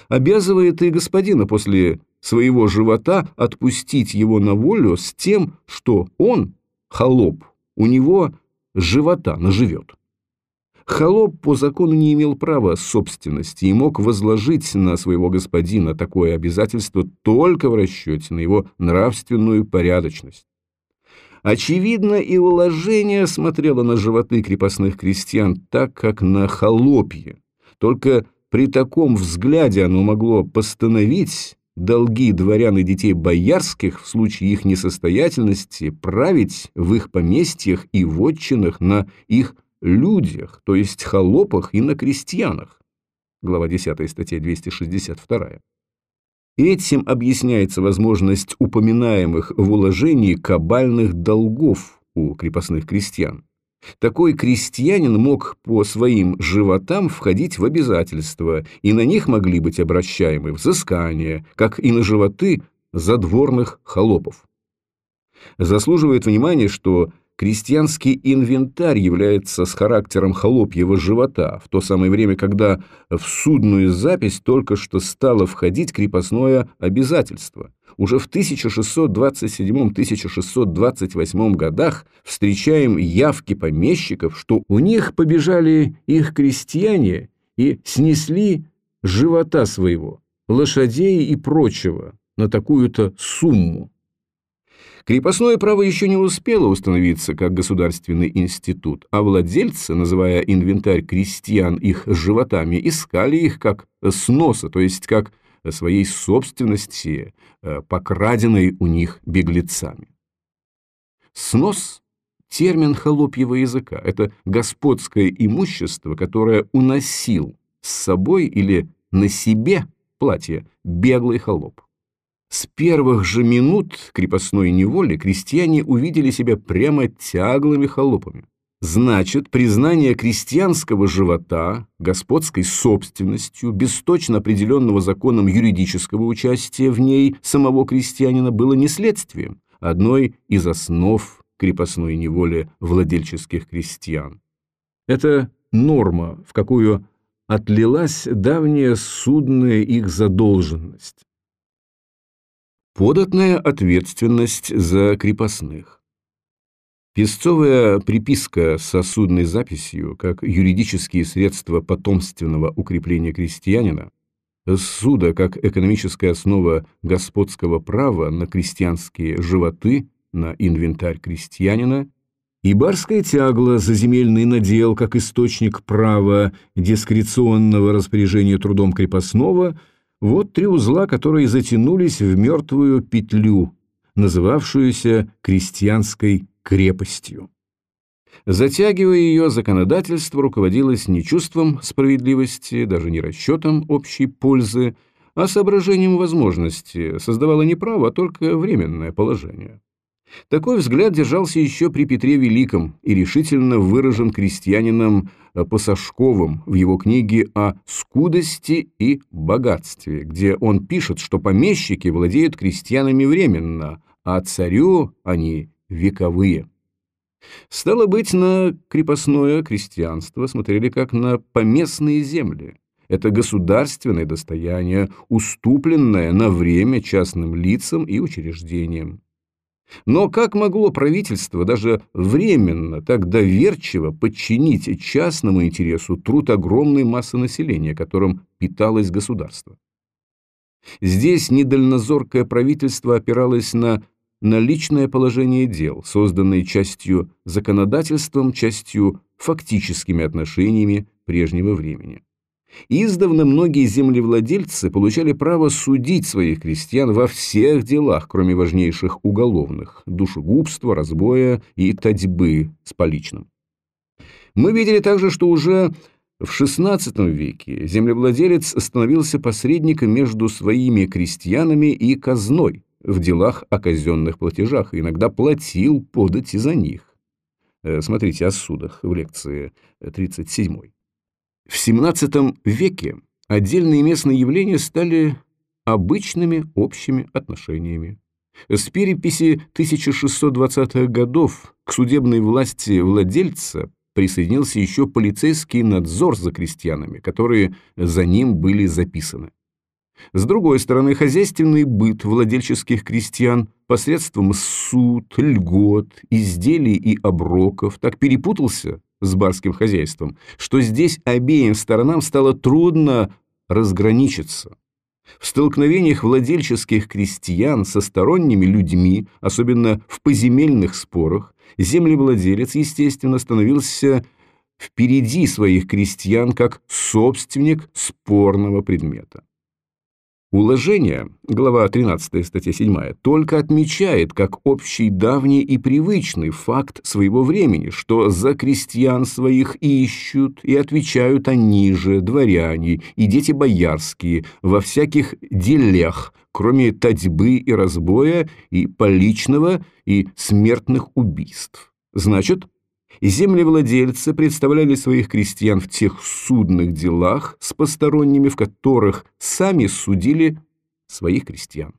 обязывает и господина после своего живота отпустить его на волю с тем, что он, холоп, у него живота наживет. Холоп по закону не имел права собственности и мог возложить на своего господина такое обязательство только в расчете на его нравственную порядочность. Очевидно, и уложение смотрело на животы крепостных крестьян так, как на холопье. Только при таком взгляде оно могло постановить долги дворян и детей боярских в случае их несостоятельности править в их поместьях и вотчинах на их людях, то есть холопах и на крестьянах. Глава 10 статья 262. Этим объясняется возможность упоминаемых в уложении кабальных долгов у крепостных крестьян. Такой крестьянин мог по своим животам входить в обязательства, и на них могли быть обращаемы взыскания, как и на животы задворных холопов. Заслуживает внимания, что крестьянский инвентарь является с характером холопьего живота, в то самое время, когда в судную запись только что стало входить крепостное обязательство. Уже в 1627-1628 годах встречаем явки помещиков, что у них побежали их крестьяне и снесли живота своего, лошадей и прочего на такую-то сумму. Крепостное право еще не успело установиться как государственный институт, а владельцы, называя инвентарь крестьян их животами, искали их как сноса, то есть как своей собственности, э, покраденной у них беглецами. Снос – термин холопьего языка. Это господское имущество, которое уносил с собой или на себе платье беглый холоп. С первых же минут крепостной неволи крестьяне увидели себя прямо тяглыми холопами. Значит, признание крестьянского живота господской собственностью, без точно определенного законом юридического участия в ней самого крестьянина было не следствием, одной из основ крепостной неволи владельческих крестьян. Это норма, в какую отлилась давняя судная их задолженность. Податная ответственность за крепостных. Песцовая приписка с судной записью, как юридические средства потомственного укрепления крестьянина, суда как экономическая основа господского права на крестьянские животы, на инвентарь крестьянина, и барская тягла за земельный надел как источник права дискреционного распоряжения трудом крепостного – вот три узла, которые затянулись в мертвую петлю, называвшуюся крестьянской крепостью. Затягивая ее, законодательство руководилось не чувством справедливости, даже не расчетом общей пользы, а соображением возможности, создавало не право, а только временное положение. Такой взгляд держался еще при Петре Великом и решительно выражен крестьянином э, Пасашковым в его книге о скудости и богатстве, где он пишет, что помещики владеют крестьянами временно, а царю они вековые. Стало быть, на крепостное крестьянство смотрели как на поместные земли. Это государственное достояние, уступленное на время частным лицам и учреждениям. Но как могло правительство даже временно так доверчиво подчинить частному интересу труд огромной массы населения, которым питалось государство? Здесь недальнозоркое правительство опиралось на наличное положение дел, созданное частью законодательством, частью фактическими отношениями прежнего времени. Издавна многие землевладельцы получали право судить своих крестьян во всех делах, кроме важнейших уголовных – душегубства, разбоя и татьбы с поличным. Мы видели также, что уже в XVI веке землевладелец становился посредником между своими крестьянами и казной в делах о казенных платежах, и иногда платил подати за них. Э, смотрите о судах в лекции 37. В XVII веке отдельные местные явления стали обычными общими отношениями. С переписи 1620-х годов к судебной власти владельца присоединился еще полицейский надзор за крестьянами, которые за ним были записаны. С другой стороны, хозяйственный быт владельческих крестьян посредством суд, льгот, изделий и оброков так перепутался с барским хозяйством, что здесь обеим сторонам стало трудно разграничиться. В столкновениях владельческих крестьян со сторонними людьми, особенно в поземельных спорах, землевладелец, естественно, становился впереди своих крестьян как собственник спорного предмета. Уложение, глава 13, статья 7, только отмечает как общий давний и привычный факт своего времени, что за крестьян своих ищут и отвечают они же, дворяне и дети боярские, во всяких делях, кроме татьбы и разбоя, и поличного, и смертных убийств. Значит, Землевладельцы представляли своих крестьян в тех судных делах с посторонними, в которых сами судили своих крестьян.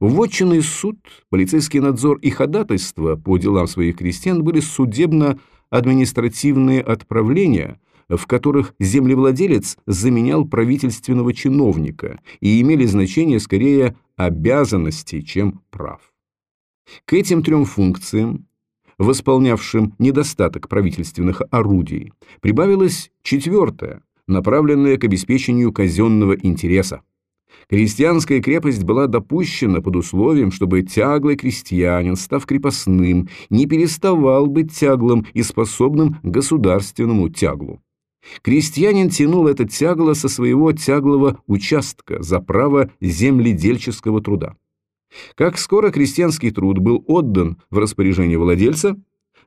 Вотчинный суд, полицейский надзор и ходатайство по делам своих крестьян были судебно-административные отправления, в которых землевладелец заменял правительственного чиновника и имели значение скорее обязанностей, чем прав. К этим трем функциям восполнявшим недостаток правительственных орудий, прибавилось четвертое, направленное к обеспечению казенного интереса. Крестьянская крепость была допущена под условием, чтобы тяглый крестьянин, став крепостным, не переставал быть тяглым и способным к государственному тяглу. Крестьянин тянул это тягло со своего тяглого участка за право земледельческого труда. Как скоро крестьянский труд был отдан в распоряжение владельца,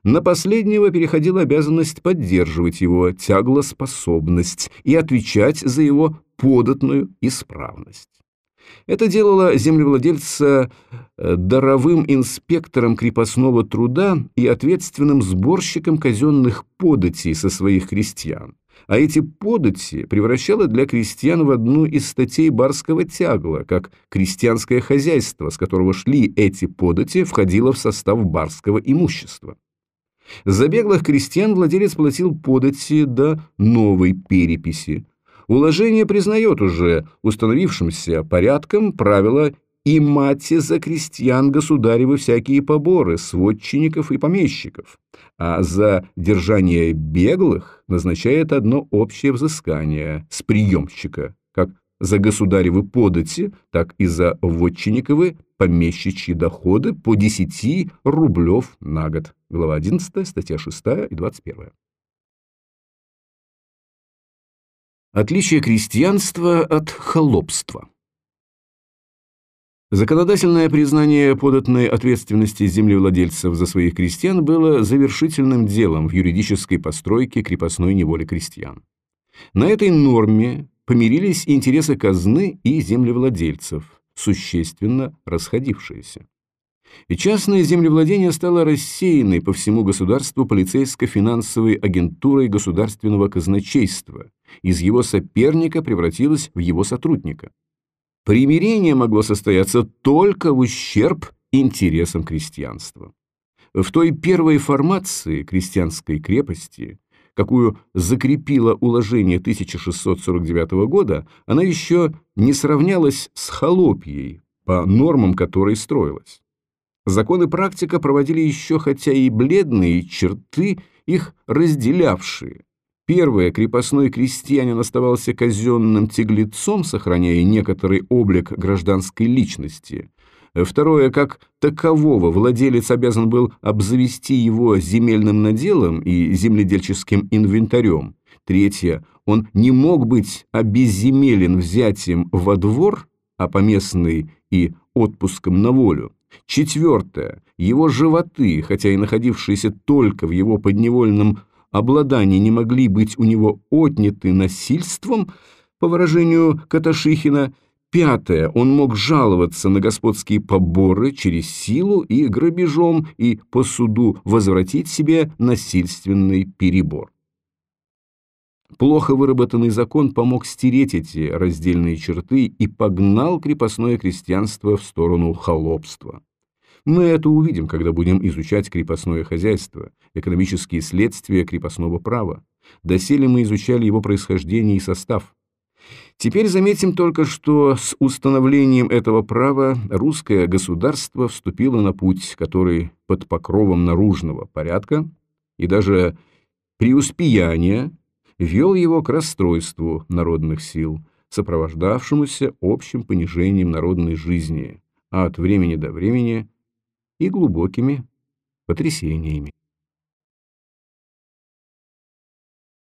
на последнего переходила обязанность поддерживать его тяглоспособность и отвечать за его податную исправность. Это делало землевладельца э, даровым инспектором крепостного труда и ответственным сборщиком казенных податей со своих крестьян а эти подати превращало для крестьян в одну из статей барского тягла, как крестьянское хозяйство, с которого шли эти подати, входило в состав барского имущества. За беглых крестьян владелец платил подати до новой переписи. Уложение признает уже установившимся порядком правила и мати за крестьян государевы всякие поборы, сводчинников и помещиков, а за держание беглых назначает одно общее взыскание с приемщика, как за государевы подати, так и за вотчинниковы помещичьи доходы по 10 рублев на год. Глава 11, статья 6 и 21. Отличие крестьянства от холопства. Законодательное признание податной ответственности землевладельцев за своих крестьян было завершительным делом в юридической постройке крепостной неволи крестьян. На этой норме помирились интересы казны и землевладельцев, существенно расходившиеся. И частное землевладение стало рассеянной по всему государству полицейско-финансовой агентурой государственного казначейства, из его соперника превратилось в его сотрудника. Примирение могло состояться только в ущерб интересам крестьянства. В той первой формации крестьянской крепости, какую закрепило уложение 1649 года, она еще не сравнялась с холопьей, по нормам которой строилась. Закон и практика проводили еще, хотя и бледные черты, их разделявшие, Первое, крепостной крестьянин оставался казенным тяглецом, сохраняя некоторый облик гражданской личности. Второе, как такового владелец обязан был обзавести его земельным наделом и земледельческим инвентарем. Третье, он не мог быть обезземелен взятием во двор, а поместный и отпуском на волю. Четвертое, его животы, хотя и находившиеся только в его подневольном обладания не могли быть у него отняты насильством, по выражению Каташихина, Пятое. Он мог жаловаться на господские поборы через силу и грабежом и по суду возвратить себе насильственный перебор. Плохо выработанный закон помог стереть эти раздельные черты и погнал крепостное крестьянство в сторону холопства. Мы это увидим, когда будем изучать крепостное хозяйство, экономические следствия крепостного права. Доселе мы изучали его происхождение и состав. Теперь заметим только, что с установлением этого права русское государство вступило на путь, который под покровом наружного порядка и даже преуспеяния вел его к расстройству народных сил, сопровождавшемуся общим понижением народной жизни, а от времени до времени – и глубокими потрясениями.